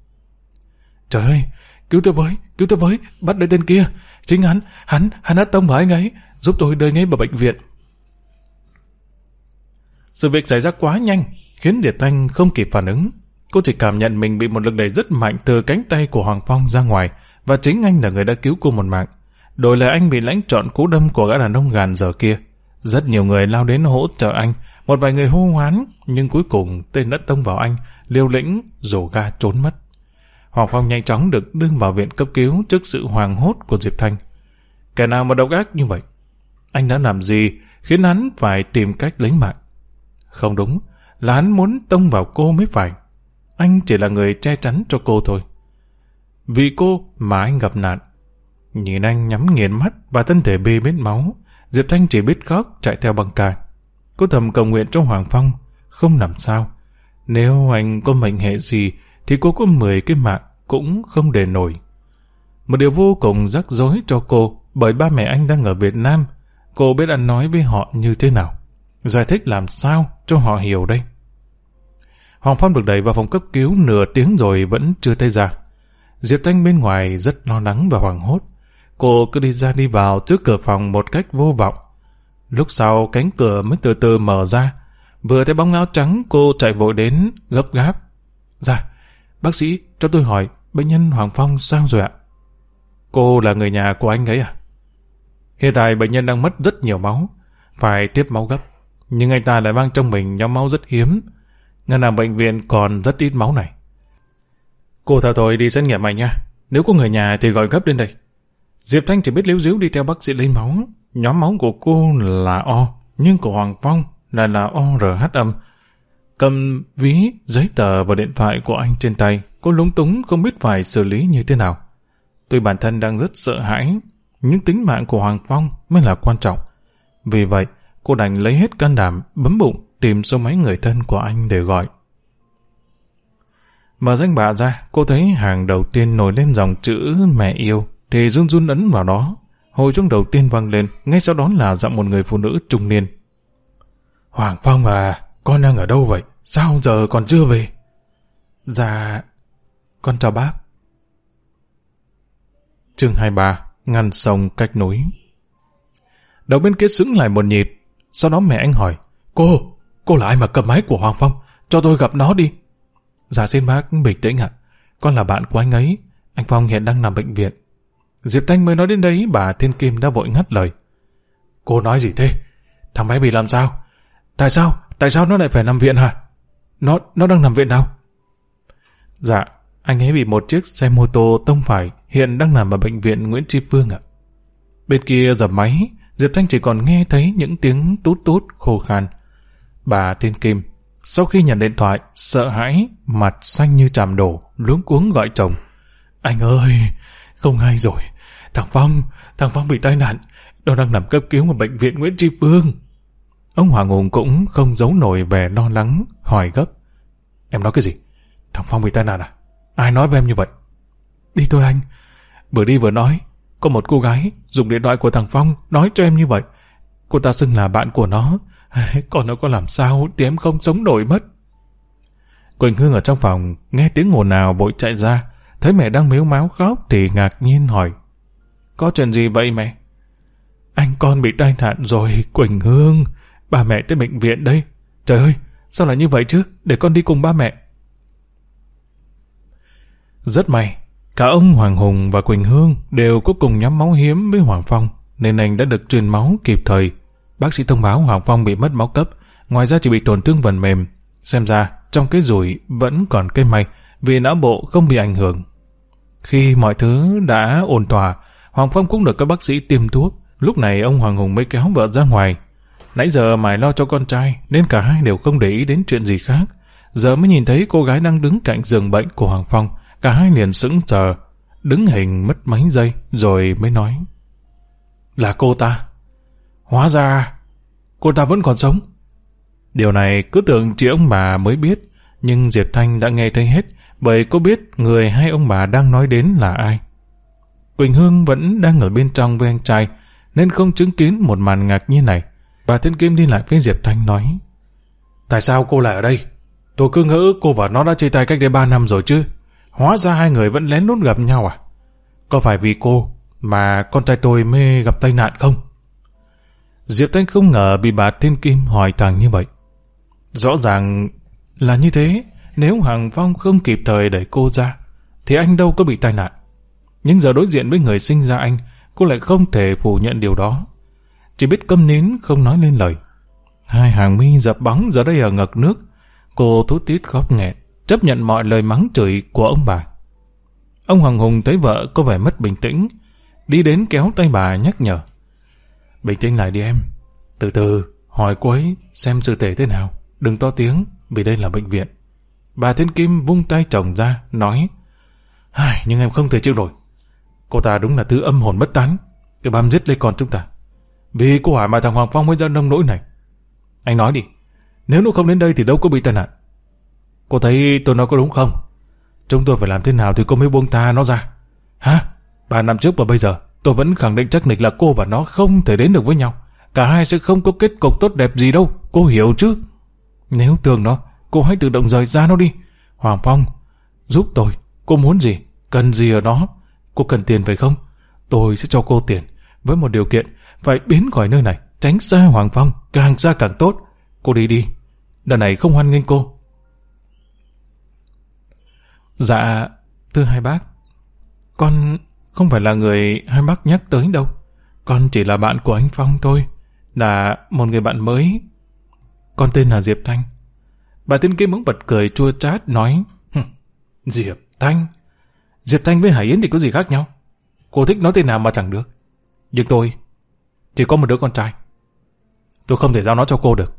Trời ơi, cứu tôi với, cứu tôi với, bắt lấy tên kia. Chính hắn, hắn, hắn đã tông vào anh ấy, giúp tôi đưa ngay vào bệnh viện. Sự việc xảy ra quá nhanh, khiến Điệt Thanh không kịp phản ứng. Cô chỉ cảm nhận mình bị một lực đẩy rất mạnh từ cánh tay của Hoàng Phong ra ngoài, và chính anh là người đã cứu cô một mạng. Đổi lại anh bị lãnh trọn cú đâm của gã đàn ông gàn giờ kia. Rất nhiều người lao đến hỗ trợ anh, một vài người hô hoán, nhưng cuối cùng tên đã tông vào anh, liều lĩnh, rổ ga trốn mất. Hoàng Phong nhanh chóng được đưa vào viện cấp cứu trước sự hoàng hốt của Diệp Thanh. Kẻ nào mà độc ác như vậy? Anh đã làm gì khiến hắn phải tìm cách lấy mạng? Không đúng, là hắn muốn tông vào cô mới phải. Anh chỉ là người che chắn cho cô thôi. Vì cô mà anh gặp nạn. Nhìn anh nhắm nghiền mắt và thân thể bê bết máu, Diệp Thanh chỉ biết khóc chạy theo băng cài. Cô thầm cầu nguyện cho Hoàng Phong, không làm sao. Nếu anh có mệnh hệ gì, thì cô có 10 cái mạng cũng không để nổi. Một điều vô cùng rắc rối cho cô, bởi ba mẹ anh đang ở Việt Nam, cô biết ăn nói với họ như thế nào. Giải thích làm sao cho họ hiểu đây. Hoàng Phong được đẩy vào phòng cấp cứu nửa tiếng rồi vẫn chưa thấy ra. Diệp Thanh bên ngoài rất lo lắng và hoảng hốt. Cô cứ đi ra đi vào trước cửa phòng một cách vô vọng. Lúc sau cánh cửa mới từ từ mở ra. Vừa thấy bóng áo trắng cô chạy vội đến, gấp gáp. ra bác sĩ, cho tôi hỏi, bệnh nhân Hoàng Phong sao rồi ạ? Cô là người nhà của anh ấy à? Hiện tại bệnh nhân đang mất rất nhiều máu, phải tiếp máu gấp nhưng anh ta lại mang trong mình nhóm máu rất hiếm. Ngân hàng bệnh viện còn rất ít máu này. Cô theo tôi đi xét nghiệm mày nha. Nếu có người nhà thì gọi gấp lên đây. Diệp Thanh chỉ biết liếu díu đi theo bác sĩ lấy máu. Nhóm máu của cô là O, nhưng của Hoàng Phong là là ORH âm. Cầm ví, giấy tờ và điện thoại của anh trên tay, cô lúng túng không biết phải xử lý như thế nào. Tuy bản thân đang rất sợ hãi, nhưng tính mạng của Hoàng Phong mới là quan trọng. Vì vậy, cô đành lấy hết can đảm, bấm bụng, tìm số máy người thân của anh để gọi. Mở danh bạ ra, cô thấy hàng đầu tiên nổi lên dòng chữ mẹ yêu, thì run run ấn vào đó. Hồi chuông đầu tiên vang lên, ngay sau đó là giọng một người phụ nữ trung niên. Hoàng Phong à, con đang ở đâu vậy? Sao giờ còn chưa về? Dạ, con chào bác. Chương 23, ngăn sông cách núi. Đầu bên kia sững lại một nhịp, sau đó mẹ anh hỏi, cô, cô là ai mà cầm máy của Hoàng Phong? Cho tôi gặp nó đi. Dạ xin bác bình tĩnh ạ. Con là bạn của anh ấy. Anh Phong hiện đang nằm bệnh viện. Diệp Thanh mới nói đến đấy, bà Thiên Kim đã vội ngắt lời. Cô nói gì thế? Thằng bé bị làm sao? Tại sao? Tại sao nó lại phải nằm viện hả? Nó nó đang nằm viện nào? Dạ, anh ấy bị một chiếc xe mô tô tông phải, hiện đang nằm ở bệnh viện Nguyễn Tri Phương ạ. Bên kia dập máy, Diệp Thanh chỉ còn nghe thấy những tiếng tút tút khô khan. Bà Thiên Kim, sau khi nhận điện thoại, sợ hãi, mặt xanh như chàm đổ, luống cuống gọi chồng. Anh ơi, không hay rồi. Thằng Phong, thằng Phong bị tai nạn. Nó đang nằm cấp cứu ở bệnh viện Nguyễn Tri Phương. Ông Hoàng Hùng cũng không giấu nổi vẻ lo lắng, hỏi gấp. Em nói cái gì? Thằng Phong bị tai nạn à? Ai nói với em như vậy? Đi thôi anh. Vừa đi vừa nói, có một cô gái dùng điện thoại của thằng Phong nói cho em như vậy. Cô ta xưng là bạn của nó. Còn nó có làm sao thì em không sống nổi mất. Quỳnh Hương ở trong phòng nghe tiếng ồn nào vội chạy ra. thấy mẹ đang mếu máu khóc thì ngạc nhiên hỏi. Có chuyện gì vậy mẹ? Anh con bị tai nạn rồi, Quỳnh Hương. Ba mẹ tới bệnh viện đây. Trời ơi, sao lại như vậy chứ? Để con đi cùng ba mẹ. Rất may, cả ông Hoàng Hùng và Quỳnh Hương đều có cùng nhóm máu hiếm với Hoàng Phong, nên anh đã được truyền máu kịp thời. Bác sĩ thông báo Hoàng Phong bị mất máu cấp, ngoài ra chỉ bị tổn thương phần mềm. Xem ra, trong cái rủi vẫn còn cây may, vì não bộ không bị ảnh hưởng. Khi mọi thứ đã ổn tỏa, Hoàng Phong cũng được các bác sĩ tiêm thuốc. Lúc này ông Hoàng Hùng mới kéo vợ ra ngoài. Nãy giờ mải lo cho con trai, nên cả hai đều không để ý đến chuyện gì khác. Giờ mới nhìn thấy cô gái đang đứng cạnh giường bệnh của Hoàng Phong. Cả hai liền sững sờ, đứng hình mất mấy giây rồi mới nói. Là cô ta. Hóa ra, cô ta vẫn còn sống. Điều này cứ tưởng chỉ ông bà mới biết, nhưng Diệp Thanh đã nghe thấy hết, bởi cô biết người hai ông bà đang nói đến là ai. Quỳnh Hương vẫn đang ở bên trong với anh trai, nên không chứng kiến một màn ngạc nhiên này. Bà Thiên Kim đi lại với Diệp Thanh nói, Tại sao cô lại ở đây? Tôi cứ ngỡ cô và nó đã chia tay cách đây ba năm rồi chứ. Hóa ra hai người vẫn lén lút gặp nhau à? Có phải vì cô mà con trai tôi mê gặp tai nạn không? Diệp Thanh không ngờ bị bà Thiên Kim hỏi thẳng như vậy. Rõ ràng là như thế, nếu Hàng Phong không kịp thời đẩy cô ra, thì anh đâu có bị tai nạn. Nhưng giờ đối diện với người sinh ra anh, cô lại không thể phủ nhận điều đó. Chỉ biết câm nín không nói lên lời. Hai hàng mi dập bóng giờ đây ở ngực nước. Cô thú tít khóc nghẹn, chấp nhận mọi lời mắng chửi của ông bà. Ông Hoàng Hùng thấy vợ có vẻ mất bình tĩnh, đi đến kéo tay bà nhắc nhở. Bình tĩnh lại đi em, từ từ hỏi cô ấy xem sự thể thế nào, đừng to tiếng vì đây là bệnh viện. Bà Thiên Kim vung tay chồng ra, nói Ai, nhưng em không thể chịu nổi. Cô ta đúng là thứ âm hồn bất tán, cứ bám giết lấy con chúng ta. Vì cô hỏi mà thằng Hoàng Phong mới ra nông nỗi này. Anh nói đi, nếu nó không đến đây thì đâu có bị tai nạn. Cô thấy tôi nói có đúng không? Chúng tôi phải làm thế nào thì cô mới buông tha nó ra. Hả? Ba năm trước và bây giờ, tôi vẫn khẳng định chắc nịch là cô và nó không thể đến được với nhau. Cả hai sẽ không có kết cục tốt đẹp gì đâu, cô hiểu chứ? Nếu tưởng nó, cô hãy tự động rời ra nó đi. Hoàng Phong, giúp tôi, cô muốn gì, cần gì ở đó? Cô cần tiền phải không? Tôi sẽ cho cô tiền, với một điều kiện, phải biến khỏi nơi này, tránh xa Hoàng Phong, càng xa càng tốt. Cô đi đi, đợt này không hoan nghênh cô. Dạ, thưa hai bác, con không phải là người hai bác nhắc tới đâu. Con chỉ là bạn của anh Phong thôi, là một người bạn mới. Con tên là Diệp Thanh. Bà tiên kia muốn bật cười chua chát nói, Diệp Thanh? Diệp Thanh với Hải Yến thì có gì khác nhau? Cô thích nói tên nào mà chẳng được. Nhưng tôi chỉ có một đứa con trai. Tôi không thể giao nó cho cô được.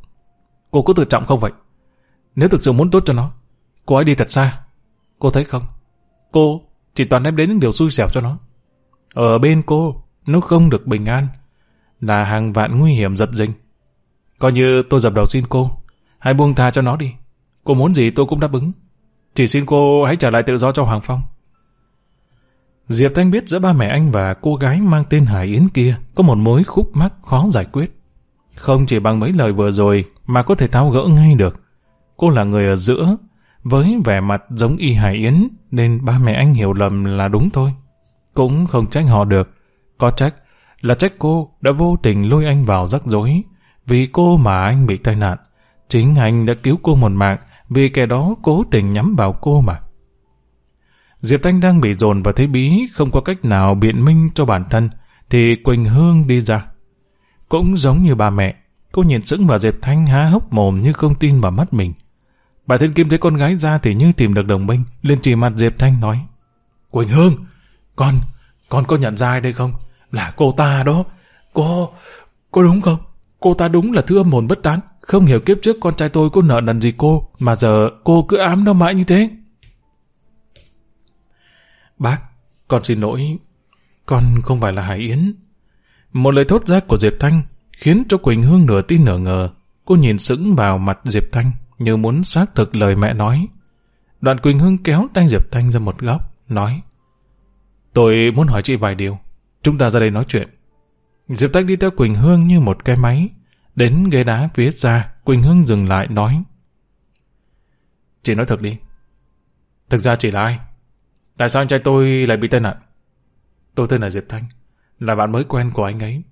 Cô cứ tự trọng không vậy. Nếu thực sự muốn tốt cho nó, cô ấy đi thật xa. Cô thấy không? Cô chỉ toàn đem đến những điều xui xẻo cho nó. Ở bên cô, nó không được bình an. Là hàng vạn nguy hiểm dập dình. Coi như tôi dập đầu xin cô. Hãy buông tha cho nó đi. Cô muốn gì tôi cũng đáp ứng. Chỉ xin cô hãy trả lại tự do cho Hoàng Phong. Diệp Thanh biết giữa ba mẹ anh và cô gái mang tên Hải Yến kia có một mối khúc mắc khó giải quyết. Không chỉ bằng mấy lời vừa rồi mà có thể tháo gỡ ngay được. Cô là người ở giữa, với vẻ mặt giống y Hải Yến nên ba mẹ anh hiểu lầm là đúng thôi. Cũng không trách họ được. Có trách là trách cô đã vô tình lôi anh vào rắc rối. Vì cô mà anh bị tai nạn. Chính anh đã cứu cô một mạng vì kẻ đó cố tình nhắm vào cô mà. Diệp Thanh đang bị dồn vào thế bí, không có cách nào biện minh cho bản thân, thì Quỳnh Hương đi ra. Cũng giống như bà mẹ, cô nhìn sững vào Diệp Thanh há hốc mồm như không tin vào mắt mình. Bà Thiên Kim thấy con gái ra thì như tìm được đồng minh, lên chỉ mặt Diệp Thanh nói. Quỳnh Hương, con, con có nhận ra ai đây không? Là cô ta đó. Cô, cô đúng không? Cô ta đúng là thứ âm hồn bất tán. Không hiểu kiếp trước con trai tôi có nợ nần gì cô, mà giờ cô cứ ám nó mãi như thế. Bác, con xin lỗi. Con không phải là Hải Yến. Một lời thốt ra của Diệp Thanh khiến cho Quỳnh Hương nửa tin nửa ngờ. Cô nhìn sững vào mặt Diệp Thanh như muốn xác thực lời mẹ nói. Đoạn Quỳnh Hương kéo tay Diệp Thanh ra một góc, nói Tôi muốn hỏi chị vài điều. Chúng ta ra đây nói chuyện. Diệp Thanh đi theo Quỳnh Hương như một cái máy. Đến ghế đá phía ra, Quỳnh Hương dừng lại nói Chị nói thật đi. Thực ra chị là ai? Tại sao anh trai tôi lại bị tai nạn? Tôi tên là Diệp Thanh, là bạn mới quen của anh ấy.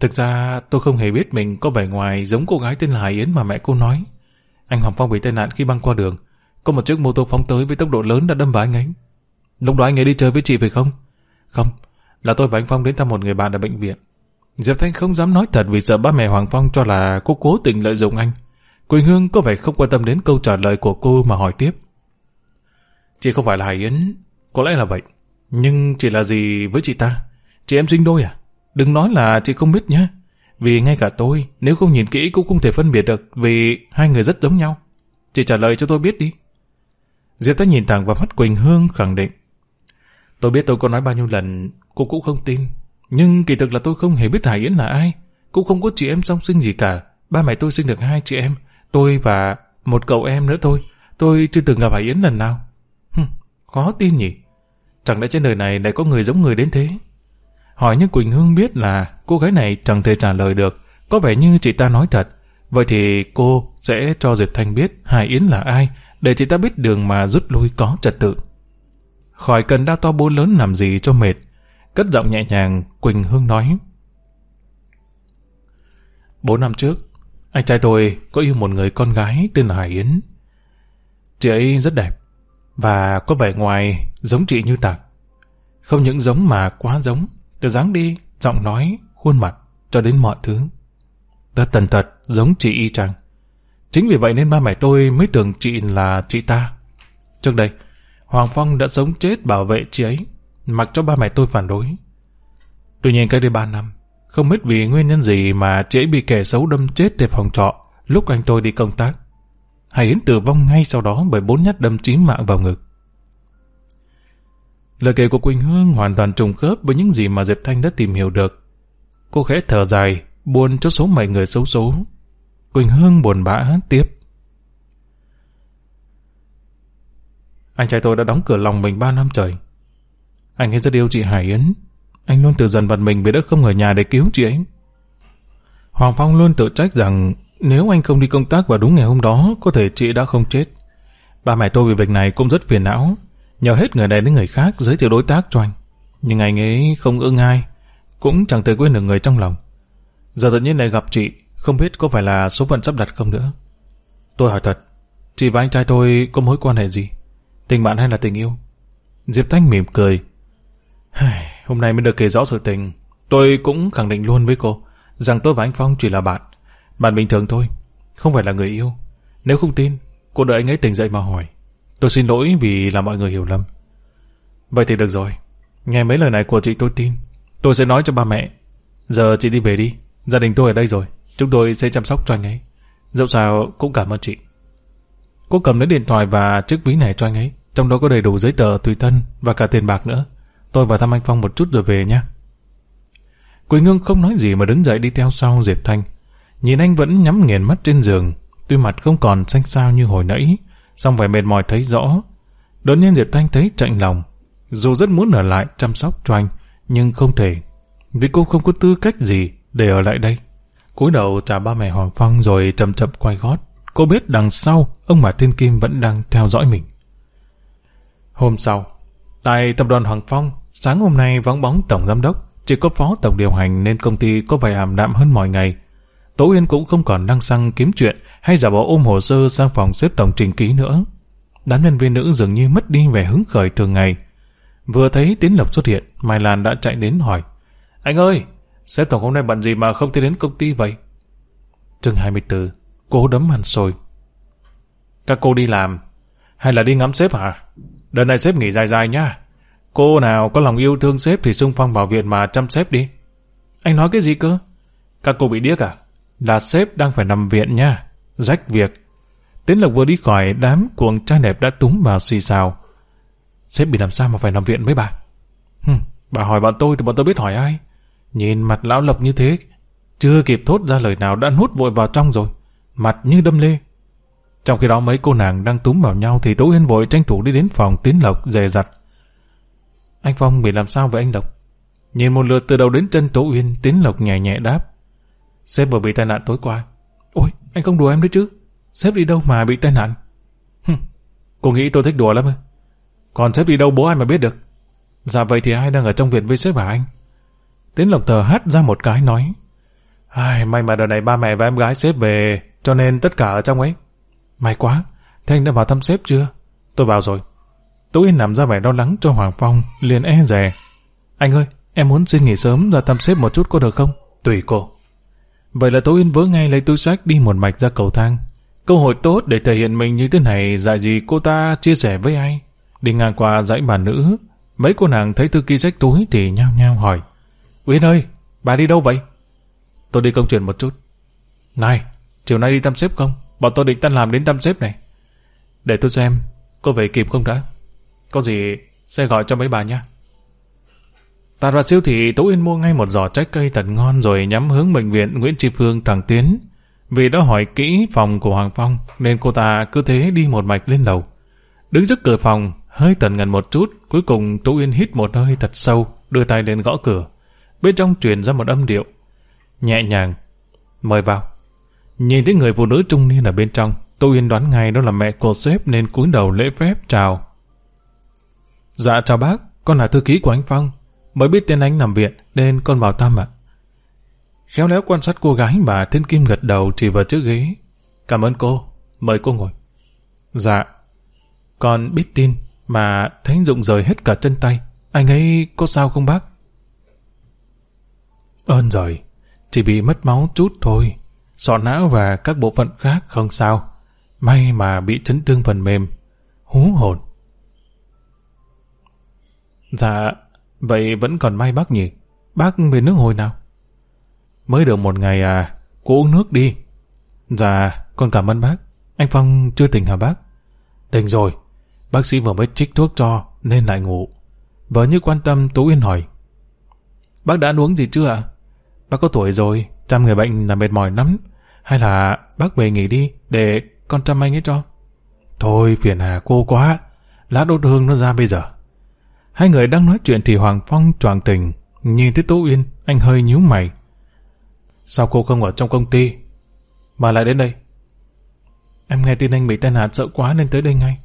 Thực ra tôi không hề biết mình có vẻ ngoài giống cô gái tên là Hải Yến mà mẹ cô nói. Anh Hoàng Phong bị tai nạn khi băng qua đường. Có một chiếc mô tô phóng tới với tốc độ lớn đã đâm vào anh ấy. Lúc đó anh ấy đi chơi với chị phải không? Không, là tôi và anh Phong đến thăm một người bạn ở bệnh viện. Diệp Thanh không dám nói thật vì sợ ba mẹ Hoàng Phong cho là cô cố tình lợi dụng anh. Quỳnh Hương có vẻ không quan tâm đến câu trả lời của cô mà hỏi tiếp. Chị không phải là Hải Yến, có lẽ là vậy. Nhưng chị là gì với chị ta? Chị em sinh đôi à? Đừng nói là chị không biết nhé. Vì ngay cả tôi, nếu không nhìn kỹ cũng không thể phân biệt được vì hai người rất giống nhau. Chị trả lời cho tôi biết đi. Diệp ta nhìn thẳng vào mắt Quỳnh Hương khẳng định. Tôi biết tôi có nói bao nhiêu lần, cô cũng không tin. Nhưng kỳ thực là tôi không hề biết Hải Yến là ai. Cũng không có chị em song sinh gì cả. Ba mẹ tôi sinh được hai chị em. Tôi và một cậu em nữa thôi. Tôi chưa từng gặp Hải Yến lần nào. Hừm, khó tin nhỉ. Chẳng lẽ trên đời này lại có người giống người đến thế? Hỏi như Quỳnh Hương biết là cô gái này chẳng thể trả lời được. Có vẻ như chị ta nói thật. Vậy thì cô sẽ cho Diệp Thanh biết Hải Yến là ai để chị ta biết đường mà rút lui có trật tự. Khỏi cần đa to bố lớn làm gì cho mệt. Cất giọng nhẹ nhàng, Quỳnh Hương nói. Bốn năm trước, anh trai tôi có yêu một người con gái tên là Hải Yến. Chị ấy rất đẹp, và có vẻ ngoài giống chị như tạc. Không những giống mà quá giống, từ dáng đi, giọng nói, khuôn mặt, cho đến mọi thứ. ta tần tật, giống chị y chang. Chính vì vậy nên ba mẹ tôi mới tưởng chị là chị ta. Trước đây, Hoàng Phong đã sống chết bảo vệ chị ấy, mặc cho ba mẹ tôi phản đối. Tuy nhiên cách đây ba năm, không biết vì nguyên nhân gì mà chị ấy bị kẻ xấu đâm chết tại phòng trọ lúc anh tôi đi công tác. Hải Yến tử vong ngay sau đó bởi bốn nhát đâm chí mạng vào ngực. Lời kể của Quỳnh Hương hoàn toàn trùng khớp với những gì mà Diệp Thanh đã tìm hiểu được. Cô khẽ thở dài, buồn cho số mệnh người xấu số. Quỳnh Hương buồn bã tiếp. Anh trai tôi đã đóng cửa lòng mình ba năm trời. Anh ấy rất yêu chị Hải Yến. Anh luôn tự dần vặt mình vì đã không ở nhà để cứu chị ấy. Hoàng Phong luôn tự trách rằng nếu anh không đi công tác vào đúng ngày hôm đó, có thể chị đã không chết. Ba mẹ tôi vì việc này cũng rất phiền não, nhờ hết người này đến người khác giới thiệu đối tác cho anh. Nhưng anh ấy không ưng ai, cũng chẳng thể quên được người trong lòng. Giờ tự nhiên lại gặp chị, không biết có phải là số phận sắp đặt không nữa. Tôi hỏi thật, chị và anh trai tôi có mối quan hệ gì? Tình bạn hay là tình yêu? Diệp Thanh mỉm cười. Hôm nay mới được kể rõ sự tình. Tôi cũng khẳng định luôn với cô rằng tôi và anh Phong chỉ là bạn. Bạn bình thường thôi, không phải là người yêu. Nếu không tin, cô đợi anh ấy tỉnh dậy mà hỏi. Tôi xin lỗi vì là mọi người hiểu lầm. Vậy thì được rồi. Nghe mấy lời này của chị tôi tin. Tôi sẽ nói cho ba mẹ. Giờ chị đi về đi. Gia đình tôi ở đây rồi. Chúng tôi sẽ chăm sóc cho anh ấy. Dẫu sao cũng cảm ơn chị. Cô cầm lấy điện thoại và chiếc ví này cho anh ấy. Trong đó có đầy đủ giấy tờ tùy thân và cả tiền bạc nữa. Tôi vào thăm anh Phong một chút rồi về nhé. Quỳnh Ngưng không nói gì mà đứng dậy đi theo sau Diệp Thanh. Nhìn anh vẫn nhắm nghiền mắt trên giường, tuy mặt không còn xanh xao như hồi nãy, xong vẻ mệt mỏi thấy rõ. Đột nhiên Diệp Thanh thấy chạnh lòng. Dù rất muốn ở lại chăm sóc cho anh, nhưng không thể. Vì cô không có tư cách gì để ở lại đây. cúi đầu trả ba mẹ Hoàng Phong rồi chậm chậm quay gót. Cô biết đằng sau, ông bà Thiên Kim vẫn đang theo dõi mình. Hôm sau, tại tập đoàn Hoàng Phong, sáng hôm nay vắng bóng tổng giám đốc, chỉ có phó tổng điều hành nên công ty có vài hàm đạm hơn mọi ngày. Tố Yên cũng không còn năng xăng kiếm chuyện hay giả bộ ôm hồ sơ sang phòng xếp tổng trình ký nữa. Đám nhân viên nữ dường như mất đi vẻ hứng khởi thường ngày. Vừa thấy Tiến Lộc xuất hiện, Mai Lan đã chạy đến hỏi. Anh ơi, xếp tổng hôm nay bận gì mà không thể đến công ty vậy? Chương 24, cô đấm ăn sôi. Các cô đi làm, hay là đi ngắm sếp hả? Đợt này sếp nghỉ dài dài nhá. Cô nào có lòng yêu thương sếp thì xung phong vào viện mà chăm sếp đi. Anh nói cái gì cơ? Các cô bị điếc à? Là sếp đang phải nằm viện nha. Rách việc. Tiến Lộc vừa đi khỏi đám cuồng trai đẹp đã túng vào xì xào. Sếp bị làm sao mà phải nằm viện mấy bà? Hừm, bà hỏi bọn tôi thì bọn tôi biết hỏi ai. Nhìn mặt lão Lộc như thế, chưa kịp thốt ra lời nào đã nuốt vội vào trong rồi. Mặt như đâm lê. Trong khi đó mấy cô nàng đang túm vào nhau thì Tố Yên vội tranh thủ đi đến phòng Tiến Lộc dè dặt. Anh Phong bị làm sao với anh Lộc? Nhìn một lượt từ đầu đến chân Tố Uyên, Tiến Lộc nhẹ nhẹ đáp. Sếp vừa bị tai nạn tối qua. Ôi, anh không đùa em đấy chứ. Sếp đi đâu mà bị tai nạn? Hừm, cô nghĩ tôi thích đùa lắm ư? Còn sếp đi đâu bố ai mà biết được? Dạ vậy thì ai đang ở trong viện với sếp hả anh? Tiến Lộc thờ hắt ra một cái nói. Ai, may mà đợt này ba mẹ và em gái sếp về, cho nên tất cả ở trong ấy. May quá, thế anh đã vào thăm sếp chưa? Tôi vào rồi. Tú Yên nằm ra vẻ lo lắng cho Hoàng Phong, liền e rè. Anh ơi, em muốn xin nghỉ sớm ra thăm sếp một chút có được không? Tùy cô. Vậy là Tố Yên vỡ ngay lấy túi sách đi một mạch ra cầu thang. Cơ hội tốt để thể hiện mình như thế này dạy gì cô ta chia sẻ với ai? Đi ngang qua dãy bà nữ, mấy cô nàng thấy thư ký sách túi thì nhao nhao hỏi. Uyên ơi, bà đi đâu vậy? Tôi đi công chuyện một chút. Này, chiều nay đi thăm xếp không? Bọn tôi định tan làm đến thăm xếp này. Để tôi xem, cô về kịp không đã? Có gì sẽ gọi cho mấy bà nha. Tạt vào siêu thị, Tố Yên mua ngay một giỏ trái cây thật ngon rồi nhắm hướng bệnh viện Nguyễn Tri Phương thẳng tiến. Vì đã hỏi kỹ phòng của Hoàng Phong nên cô ta cứ thế đi một mạch lên lầu. Đứng trước cửa phòng, hơi tần ngần một chút, cuối cùng Tố Yên hít một hơi thật sâu, đưa tay lên gõ cửa. Bên trong truyền ra một âm điệu. Nhẹ nhàng. Mời vào. Nhìn thấy người phụ nữ trung niên ở bên trong, Tô Yên đoán ngay đó là mẹ của sếp nên cúi đầu lễ phép chào. Dạ chào bác, con là thư ký của anh Phong. Mới biết tên anh nằm viện nên con vào thăm ạ. Khéo léo quan sát cô gái bà Thiên Kim gật đầu chỉ vào chiếc ghế. Cảm ơn cô, mời cô ngồi. Dạ, con biết tin mà thấy Dụng rời hết cả chân tay. Anh ấy có sao không bác? Ơn rồi, chỉ bị mất máu chút thôi. Sọ não và các bộ phận khác không sao. May mà bị chấn thương phần mềm. Hú hồn. Dạ, vậy vẫn còn may bác nhỉ? Bác về nước hồi nào? Mới được một ngày à, cô uống nước đi. Dạ, con cảm ơn bác. Anh Phong chưa tỉnh hả bác? Tỉnh rồi. Bác sĩ vừa mới trích thuốc cho nên lại ngủ. Vợ như quan tâm Tú Yên hỏi. Bác đã uống gì chưa ạ? Bác có tuổi rồi, chăm người bệnh là mệt mỏi lắm. Hay là bác về nghỉ đi để con chăm anh ấy cho? Thôi phiền hà cô quá, lá đốt hương nó ra bây giờ. Hai người đang nói chuyện thì Hoàng Phong choàng tỉnh, nhìn thấy Tú uyên anh hơi nhíu mày. Sao cô không ở trong công ty, mà lại đến đây? Em nghe tin anh bị tai nạn sợ quá nên tới đây ngay.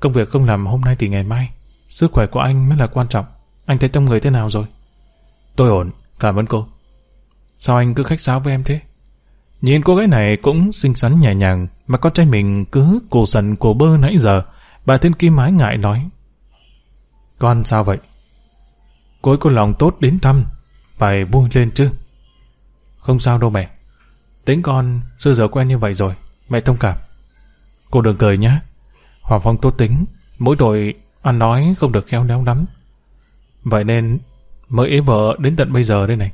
Công việc không làm hôm nay thì ngày mai. Sức khỏe của anh mới là quan trọng. Anh thấy trong người thế nào rồi? Tôi ổn, cảm ơn cô. Sao anh cứ khách sáo với em thế? Nhìn cô gái này cũng xinh xắn nhẹ nhàng, mà con trai mình cứ cổ sần cổ bơ nãy giờ. Bà Thiên Kim mái ngại nói. Con sao vậy? Cô ấy có lòng tốt đến thăm, phải vui lên chứ. Không sao đâu mẹ. Tính con xưa giờ quen như vậy rồi, mẹ thông cảm. Cô đừng cười nhé. Hoàng Phong tốt tính, mỗi tội ăn nói không được khéo léo lắm. Vậy nên mới ế vợ đến tận bây giờ đây này.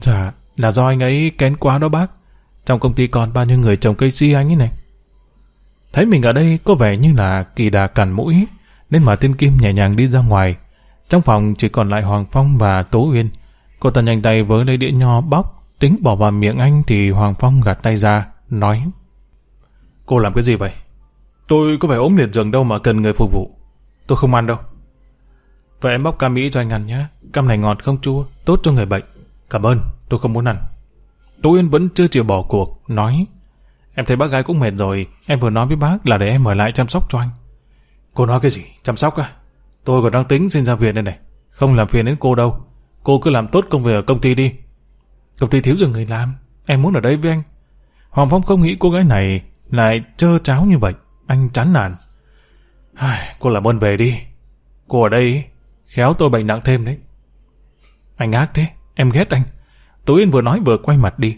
Dạ, là do anh ấy kén quá đó bác. Trong công ty còn bao nhiêu người trồng cây si anh ấy này. Thấy mình ở đây có vẻ như là kỳ đà cằn mũi, nên mà tiên kim nhẹ nhàng đi ra ngoài. Trong phòng chỉ còn lại Hoàng Phong và Tố Uyên. Cô ta nhanh tay với lấy đĩa nho bóc, tính bỏ vào miệng anh thì Hoàng Phong gạt tay ra, nói. Cô làm cái gì vậy? Tôi có phải ốm liệt giường đâu mà cần người phục vụ. Tôi không ăn đâu. Vậy em bóc cam Mỹ cho anh ăn nhé. Cam này ngọt không chua, tốt cho người bệnh. Cảm ơn, tôi không muốn ăn. Tố Uyên vẫn chưa chịu bỏ cuộc, nói Em thấy bác gái cũng mệt rồi, em vừa nói với bác là để em ở lại chăm sóc cho anh. Cô nói cái gì? Chăm sóc à? Tôi còn đang tính xin ra viện đây này. Không làm phiền đến cô đâu. Cô cứ làm tốt công việc ở công ty đi. Công ty thiếu dừng người làm. Em muốn ở đây với anh. Hoàng Phong không nghĩ cô gái này lại trơ cháo như vậy. Anh chán nản. Ai, cô làm ơn về đi. Cô ở đây khéo tôi bệnh nặng thêm đấy. Anh ác thế, em ghét anh. Tú Yên vừa nói vừa quay mặt đi.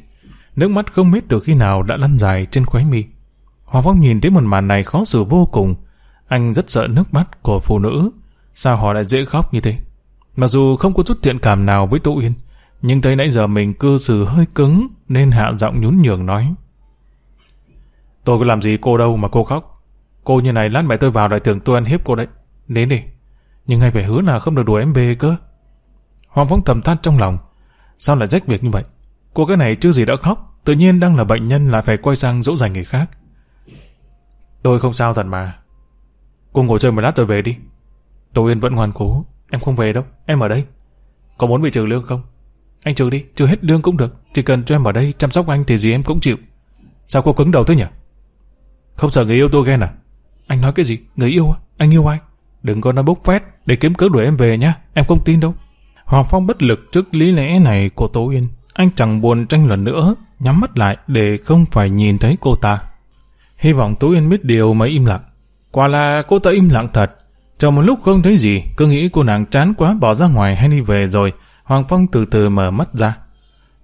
Nước mắt không biết từ khi nào đã lăn dài trên khóe mi. Hoàng Phong nhìn thấy một màn này khó xử vô cùng. Anh rất sợ nước mắt của phụ nữ. Sao họ lại dễ khóc như thế? Mặc dù không có chút thiện cảm nào với Tú Yên, nhưng thấy nãy giờ mình cư xử hơi cứng nên hạ giọng nhún nhường nói. Tôi có làm gì cô đâu mà cô khóc. Cô như này lát mẹ tôi vào đại tưởng tôi ăn hiếp cô đấy. Đến đi. Nhưng ngay phải hứa là không được đuổi em về cơ. Hoàng Phong thầm than trong lòng. Sao lại rách việc như vậy? Cô cái này chưa gì đã khóc, tự nhiên đang là bệnh nhân lại phải quay sang dỗ dành người khác. Tôi không sao thật mà. Cô ngồi chơi một lát rồi về đi. Tô Yên vẫn ngoan cố. Em không về đâu, em ở đây. Có muốn bị trừ lương không? Anh trừ đi, trừ hết lương cũng được. Chỉ cần cho em ở đây chăm sóc anh thì gì em cũng chịu. Sao cô cứng đầu thế nhỉ? Không sợ người yêu tôi ghen à? Anh nói cái gì? Người yêu à? Anh yêu ai? Đừng có nói bốc phét để kiếm cớ đuổi em về nhá. Em không tin đâu. Hoàng Phong bất lực trước lý lẽ này của Tố Yên. Anh chẳng buồn tranh luận nữa, nhắm mắt lại để không phải nhìn thấy cô ta. Hy vọng Tố Yên biết điều mới im lặng. Quả là cô ta im lặng thật. Chờ một lúc không thấy gì, cứ nghĩ cô nàng chán quá bỏ ra ngoài hay đi về rồi, Hoàng Phong từ từ mở mắt ra.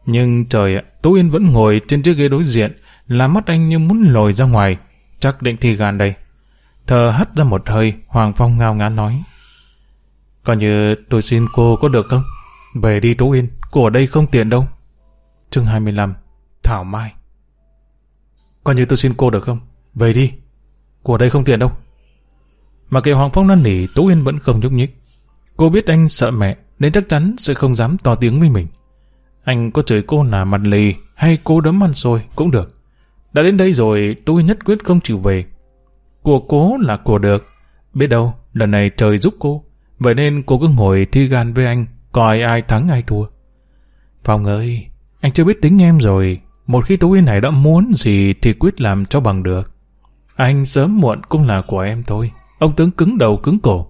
Nhưng trời ạ, Tú Yên vẫn ngồi trên chiếc ghế đối diện, làm mắt anh như muốn lồi ra ngoài. Chắc định thi gan đây. Thờ hắt ra một hơi, Hoàng Phong ngao ngán nói. Coi như tôi xin cô có được không? Về đi Tú Yên, cô ở đây không tiện đâu. Chương 25 Thảo Mai Coi như tôi xin cô được không? Về đi của đây không tiền đâu. Mà kệ Hoàng Phong năn nỉ, tú Yên vẫn không nhúc nhích. Cô biết anh sợ mẹ, nên chắc chắn sẽ không dám to tiếng với mình. Anh có chửi cô là mặt lì hay cô đấm ăn xôi cũng được. Đã đến đây rồi, tôi nhất quyết không chịu về. Của cố là của được. Biết đâu, lần này trời giúp cô. Vậy nên cô cứ ngồi thi gan với anh, coi ai thắng ai thua. Phong ơi, anh chưa biết tính em rồi. Một khi Tú Yên này đã muốn gì thì quyết làm cho bằng được. Anh sớm muộn cũng là của em thôi. Ông tướng cứng đầu cứng cổ.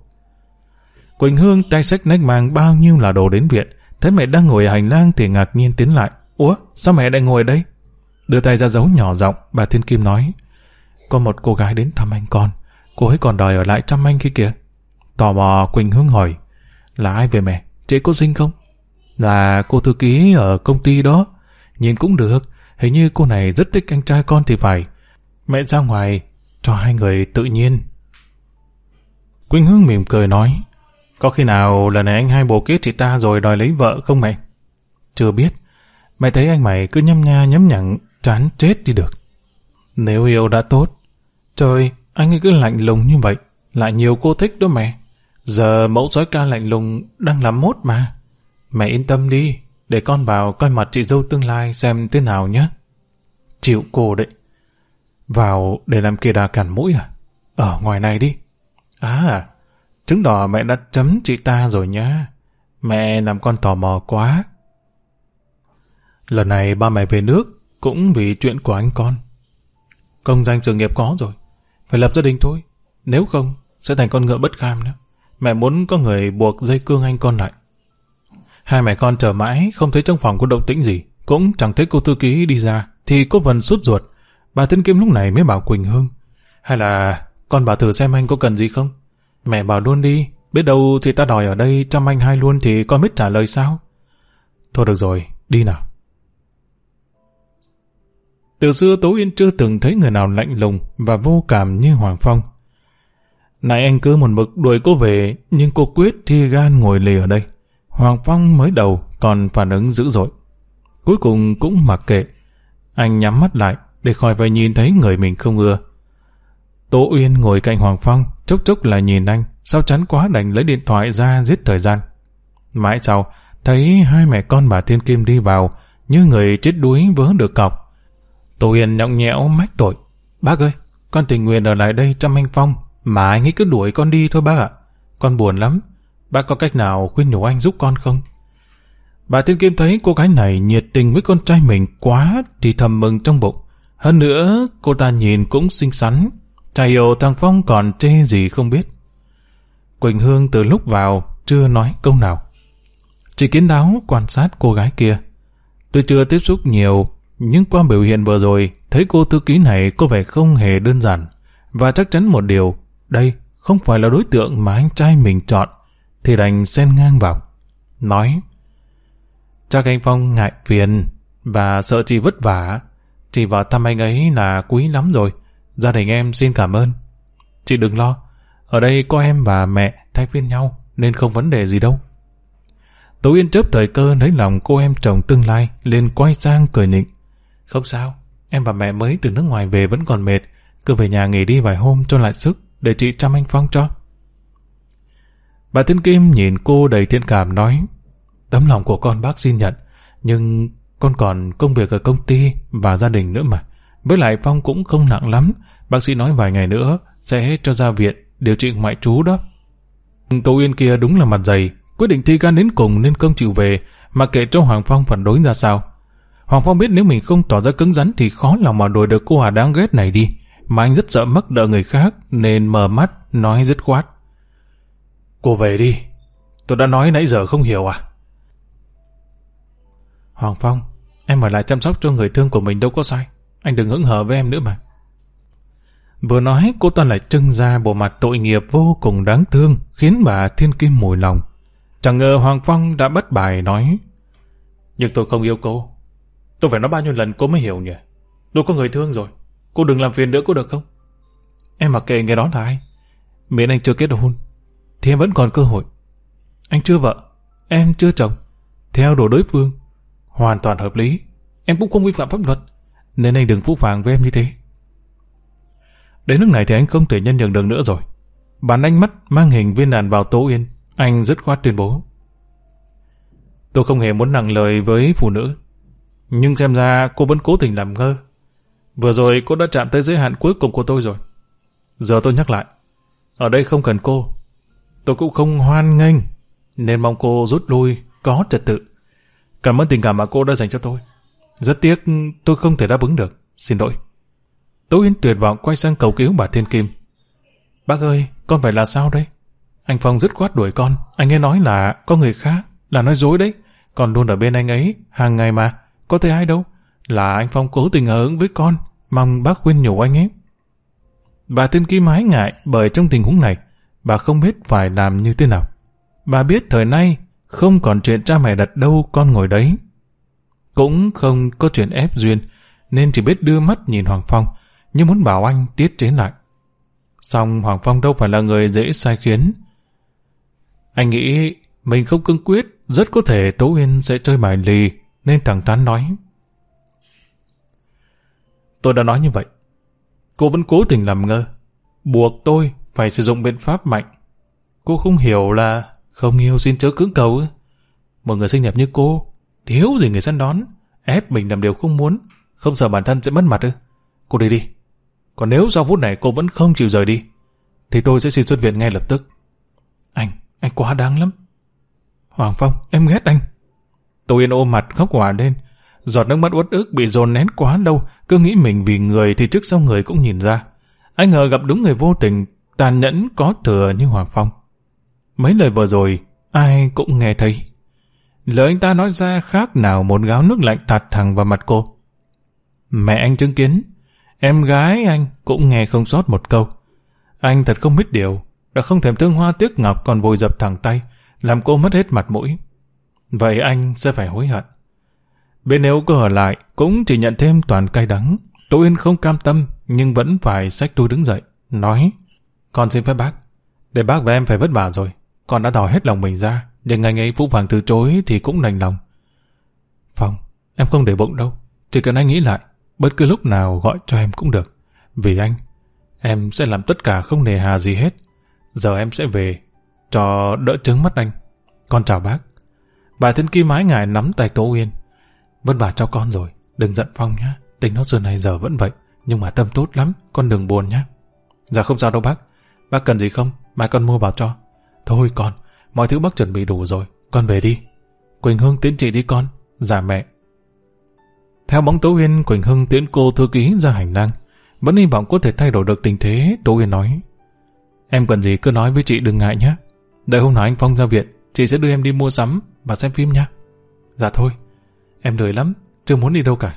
Quỳnh Hương tay sách nách mang bao nhiêu là đồ đến viện. Thấy mẹ đang ngồi ở hành lang thì ngạc nhiên tiến lại. Ủa, sao mẹ lại ngồi đây? Đưa tay ra dấu nhỏ giọng, bà Thiên Kim nói. Có một cô gái đến thăm anh con. Cô ấy còn đòi ở lại chăm anh kia kìa. Tò mò Quỳnh Hương hỏi. Là ai về mẹ? Chị có dinh không? Là cô thư ký ở công ty đó. Nhìn cũng được. Hình như cô này rất thích anh trai con thì phải. Mẹ ra ngoài, cho hai người tự nhiên. Quỳnh Hương mỉm cười nói. Có khi nào lần này anh hai bồ kết chị ta rồi đòi lấy vợ không mẹ? Chưa biết. Mẹ thấy anh mày cứ nhâm nha nhấm nhẳng, chán chết đi được. Nếu yêu đã tốt. Trời, anh ấy cứ lạnh lùng như vậy. Lại nhiều cô thích đó mẹ. Giờ mẫu sói ca lạnh lùng đang làm mốt mà. Mẹ yên tâm đi, để con vào coi mặt chị dâu tương lai xem thế nào nhé. Chịu cô đấy. Vào để làm kia đà cản mũi à? Ở ngoài này đi. À, trứng đỏ mẹ đã chấm chị ta rồi nhá. Mẹ làm con tò mò quá. Lần này ba mẹ về nước cũng vì chuyện của anh con. Công danh sự nghiệp có rồi. Phải lập gia đình thôi. Nếu không, sẽ thành con ngựa bất kham nữa. Mẹ muốn có người buộc dây cương anh con lại. Hai mẹ con chờ mãi, không thấy trong phòng có động tĩnh gì. Cũng chẳng thấy cô thư ký đi ra. Thì cô Vân sút ruột. Bà Thiên Kim lúc này mới bảo Quỳnh Hương. Hay là con bảo thử xem anh có cần gì không? Mẹ bảo luôn đi. Biết đâu thì ta đòi ở đây chăm anh hai luôn thì con biết trả lời sao? Thôi được rồi, đi nào. Từ xưa Tố Yên chưa từng thấy người nào lạnh lùng và vô cảm như Hoàng Phong. Nãy anh cứ một mực đuổi cô về, nhưng cô quyết thi gan ngồi lì ở đây. Hoàng Phong mới đầu còn phản ứng dữ dội. Cuối cùng cũng mặc kệ. Anh nhắm mắt lại để khỏi phải nhìn thấy người mình không ưa. Tố Uyên ngồi cạnh Hoàng Phong, chốc chốc là nhìn anh, sao chán quá đành lấy điện thoại ra giết thời gian. Mãi sau, thấy hai mẹ con bà Thiên Kim đi vào, như người chết đuối vớ được cọc. Tô Uyên nhõng nhẽo mách tội. Bác ơi, con tình nguyện ở lại đây chăm anh Phong, mà anh ấy cứ đuổi con đi thôi bác ạ. Con buồn lắm. Bác có cách nào khuyên nhủ anh giúp con không? Bà Thiên Kim thấy cô gái này nhiệt tình với con trai mình quá thì thầm mừng trong bụng. Hơn nữa, cô ta nhìn cũng xinh xắn. Chả hiểu thằng Phong còn chê gì không biết. Quỳnh Hương từ lúc vào chưa nói câu nào. Chỉ kiến đáo quan sát cô gái kia. Tôi chưa tiếp xúc nhiều nhưng qua biểu hiện vừa rồi, thấy cô thư ký này có vẻ không hề đơn giản. Và chắc chắn một điều, đây không phải là đối tượng mà anh trai mình chọn, thì đành xen ngang vào. Nói, chắc anh Phong ngại phiền và sợ chị vất vả. Chị vào thăm anh ấy là quý lắm rồi. Gia đình em xin cảm ơn. Chị đừng lo, ở đây có em và mẹ thay phiên nhau nên không vấn đề gì đâu. Tố Yên chớp thời cơ lấy lòng cô em chồng tương lai liền quay sang cười nịnh. Không sao, em và mẹ mới từ nước ngoài về vẫn còn mệt, cứ về nhà nghỉ đi vài hôm cho lại sức, để chị chăm anh Phong cho. Bà Thiên Kim nhìn cô đầy thiện cảm nói, tấm lòng của con bác xin nhận, nhưng con còn công việc ở công ty và gia đình nữa mà. Với lại Phong cũng không nặng lắm, bác sĩ nói vài ngày nữa sẽ cho ra viện điều trị ngoại trú đó. Tô Yên kia đúng là mặt dày, quyết định thi gan đến cùng nên không chịu về, mà kệ cho Hoàng Phong phản đối ra sao. Hoàng Phong biết nếu mình không tỏ ra cứng rắn thì khó lòng mà đuổi được cô Hà đáng ghét này đi. Mà anh rất sợ mất đỡ người khác nên mở mắt nói dứt khoát. Cô về đi. Tôi đã nói nãy giờ không hiểu à? Hoàng Phong, em ở lại chăm sóc cho người thương của mình đâu có sai. Anh đừng hững hờ với em nữa mà. Vừa nói cô ta lại trưng ra bộ mặt tội nghiệp vô cùng đáng thương khiến bà Thiên Kim mùi lòng. Chẳng ngờ Hoàng Phong đã bất bài nói Nhưng tôi không yêu cô. Tôi phải nói bao nhiêu lần cô mới hiểu nhỉ? Tôi có người thương rồi. Cô đừng làm phiền nữa có được không? Em mặc kệ người đó là ai? Miễn anh chưa kết hôn thì em vẫn còn cơ hội. Anh chưa vợ, em chưa chồng. Theo đồ đối phương, hoàn toàn hợp lý. Em cũng không vi phạm pháp luật, nên anh đừng phũ phàng với em như thế. Đến nước này thì anh không thể nhân nhường được nữa rồi. Bàn ánh mắt mang hình viên đàn vào Tố Yên, anh dứt khoát tuyên bố. Tôi không hề muốn nặng lời với phụ nữ, nhưng xem ra cô vẫn cố tình làm ngơ. Vừa rồi cô đã chạm tới giới hạn cuối cùng của tôi rồi. Giờ tôi nhắc lại, ở đây không cần cô, tôi cũng không hoan nghênh, nên mong cô rút lui, có trật tự. Cảm ơn tình cảm mà cô đã dành cho tôi. Rất tiếc tôi không thể đáp ứng được, xin lỗi. Tố Yến tuyệt vọng quay sang cầu cứu bà Thiên Kim. Bác ơi, con phải là sao đây? Anh Phong dứt khoát đuổi con, anh ấy nói là có người khác, là nói dối đấy. còn luôn ở bên anh ấy, hàng ngày mà, có thấy ai đâu. Là anh Phong cố tình ở ứng với con, mong bác khuyên nhủ anh ấy. Bà Thiên Kim hái ngại bởi trong tình huống này, bà không biết phải làm như thế nào. Bà biết thời nay không còn chuyện cha mẹ đặt đâu con ngồi đấy. Cũng không có chuyện ép duyên, nên chỉ biết đưa mắt nhìn Hoàng Phong, như muốn bảo anh tiết chế lại. Xong Hoàng Phong đâu phải là người dễ sai khiến. Anh nghĩ mình không cương quyết, rất có thể Tố Uyên sẽ chơi bài lì, nên thẳng thắn nói. Tôi đã nói như vậy. Cô vẫn cố tình làm ngơ, buộc tôi phải sử dụng biện pháp mạnh. Cô không hiểu là không yêu xin chớ cưỡng cầu. Một người xinh đẹp như cô, thiếu gì người săn đón, ép mình làm điều không muốn, không sợ bản thân sẽ mất mặt ư. Cô đi đi. Còn nếu sau phút này cô vẫn không chịu rời đi, thì tôi sẽ xin xuất viện ngay lập tức. Anh, anh quá đáng lắm. Hoàng Phong, em ghét anh. Tô Yên ôm mặt khóc hòa lên. Giọt nước mắt uất ức bị dồn nén quá lâu, cứ nghĩ mình vì người thì trước sau người cũng nhìn ra. Anh ngờ gặp đúng người vô tình, tàn nhẫn có thừa như Hoàng Phong. Mấy lời vừa rồi, ai cũng nghe thấy. Lời anh ta nói ra khác nào một gáo nước lạnh tạt thẳng vào mặt cô. Mẹ anh chứng kiến, em gái anh cũng nghe không sót một câu. Anh thật không biết điều, đã không thèm thương hoa tiếc ngọc còn vội dập thẳng tay, làm cô mất hết mặt mũi. Vậy anh sẽ phải hối hận. Bên nếu cô ở lại, cũng chỉ nhận thêm toàn cay đắng. Tô Yên không cam tâm, nhưng vẫn phải xách tôi đứng dậy, nói, con xin phép bác, để bác và em phải vất vả rồi, con đã tỏ hết lòng mình ra, nhưng anh ấy phũ phàng từ chối thì cũng đành lòng. Phong, em không để bụng đâu, chỉ cần anh nghĩ lại, bất cứ lúc nào gọi cho em cũng được. Vì anh, em sẽ làm tất cả không nề hà gì hết. Giờ em sẽ về, cho đỡ trứng mắt anh. Con chào bác. Bà Thiên Kim mái ngài nắm tay Tố Uyên. Vất vả cho con rồi, đừng giận Phong nhé. Tình nó giờ này giờ vẫn vậy, nhưng mà tâm tốt lắm, con đừng buồn nhé. Dạ không sao đâu bác. Bác cần gì không? Mai con mua vào cho. Thôi con, mọi thứ bác chuẩn bị đủ rồi, con về đi. Quỳnh Hương tiến chị đi con. Dạ mẹ. Theo bóng Tố Uyên, Quỳnh Hưng tiễn cô thư ký ra hành lang. Vẫn hy vọng có thể thay đổi được tình thế, Tố Uyên nói. Em cần gì cứ nói với chị đừng ngại nhé. Đợi hôm nào anh Phong ra viện, chị sẽ đưa em đi mua sắm và xem phim nha. Dạ thôi, em lười lắm, chưa muốn đi đâu cả.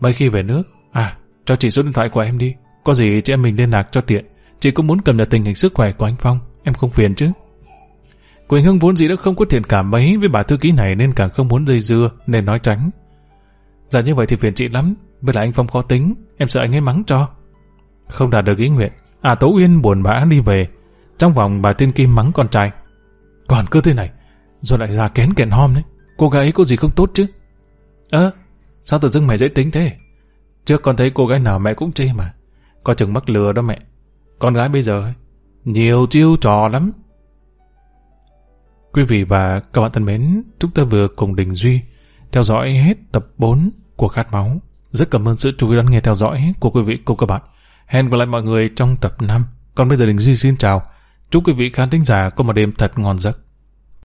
Mấy khi về nước, à, cho chị số điện thoại của em đi. Có gì chị em mình liên lạc cho tiện. Chị cũng muốn cập nhật tình hình sức khỏe của anh Phong, em không phiền chứ. Quỳnh Hưng vốn gì đã không có thiện cảm mấy với bà thư ký này nên càng không muốn dây dưa nên nói tránh. Dạ như vậy thì phiền chị lắm, với lại anh Phong khó tính, em sợ anh ấy mắng cho. Không đạt được ý nguyện, à Tố Uyên buồn bã đi về. Trong vòng bà Tiên Kim mắng con trai. Còn cứ thế này, rồi lại ra kén kẹn hom đấy. Cô gái ấy có gì không tốt chứ? Ơ, sao tự dưng mày dễ tính thế? Trước con thấy cô gái nào mẹ cũng chê mà. Có chừng mắc lừa đó mẹ. Con gái bây giờ nhiều chiêu trò lắm. Quý vị và các bạn thân mến, chúng ta vừa cùng Đình Duy theo dõi hết tập 4 của Khát Máu. Rất cảm ơn sự chú ý lắng nghe theo dõi của quý vị cùng các bạn. Hẹn gặp lại mọi người trong tập 5. Còn bây giờ Đình Duy xin chào. Chúc quý vị khán thính giả có một đêm thật ngon giấc.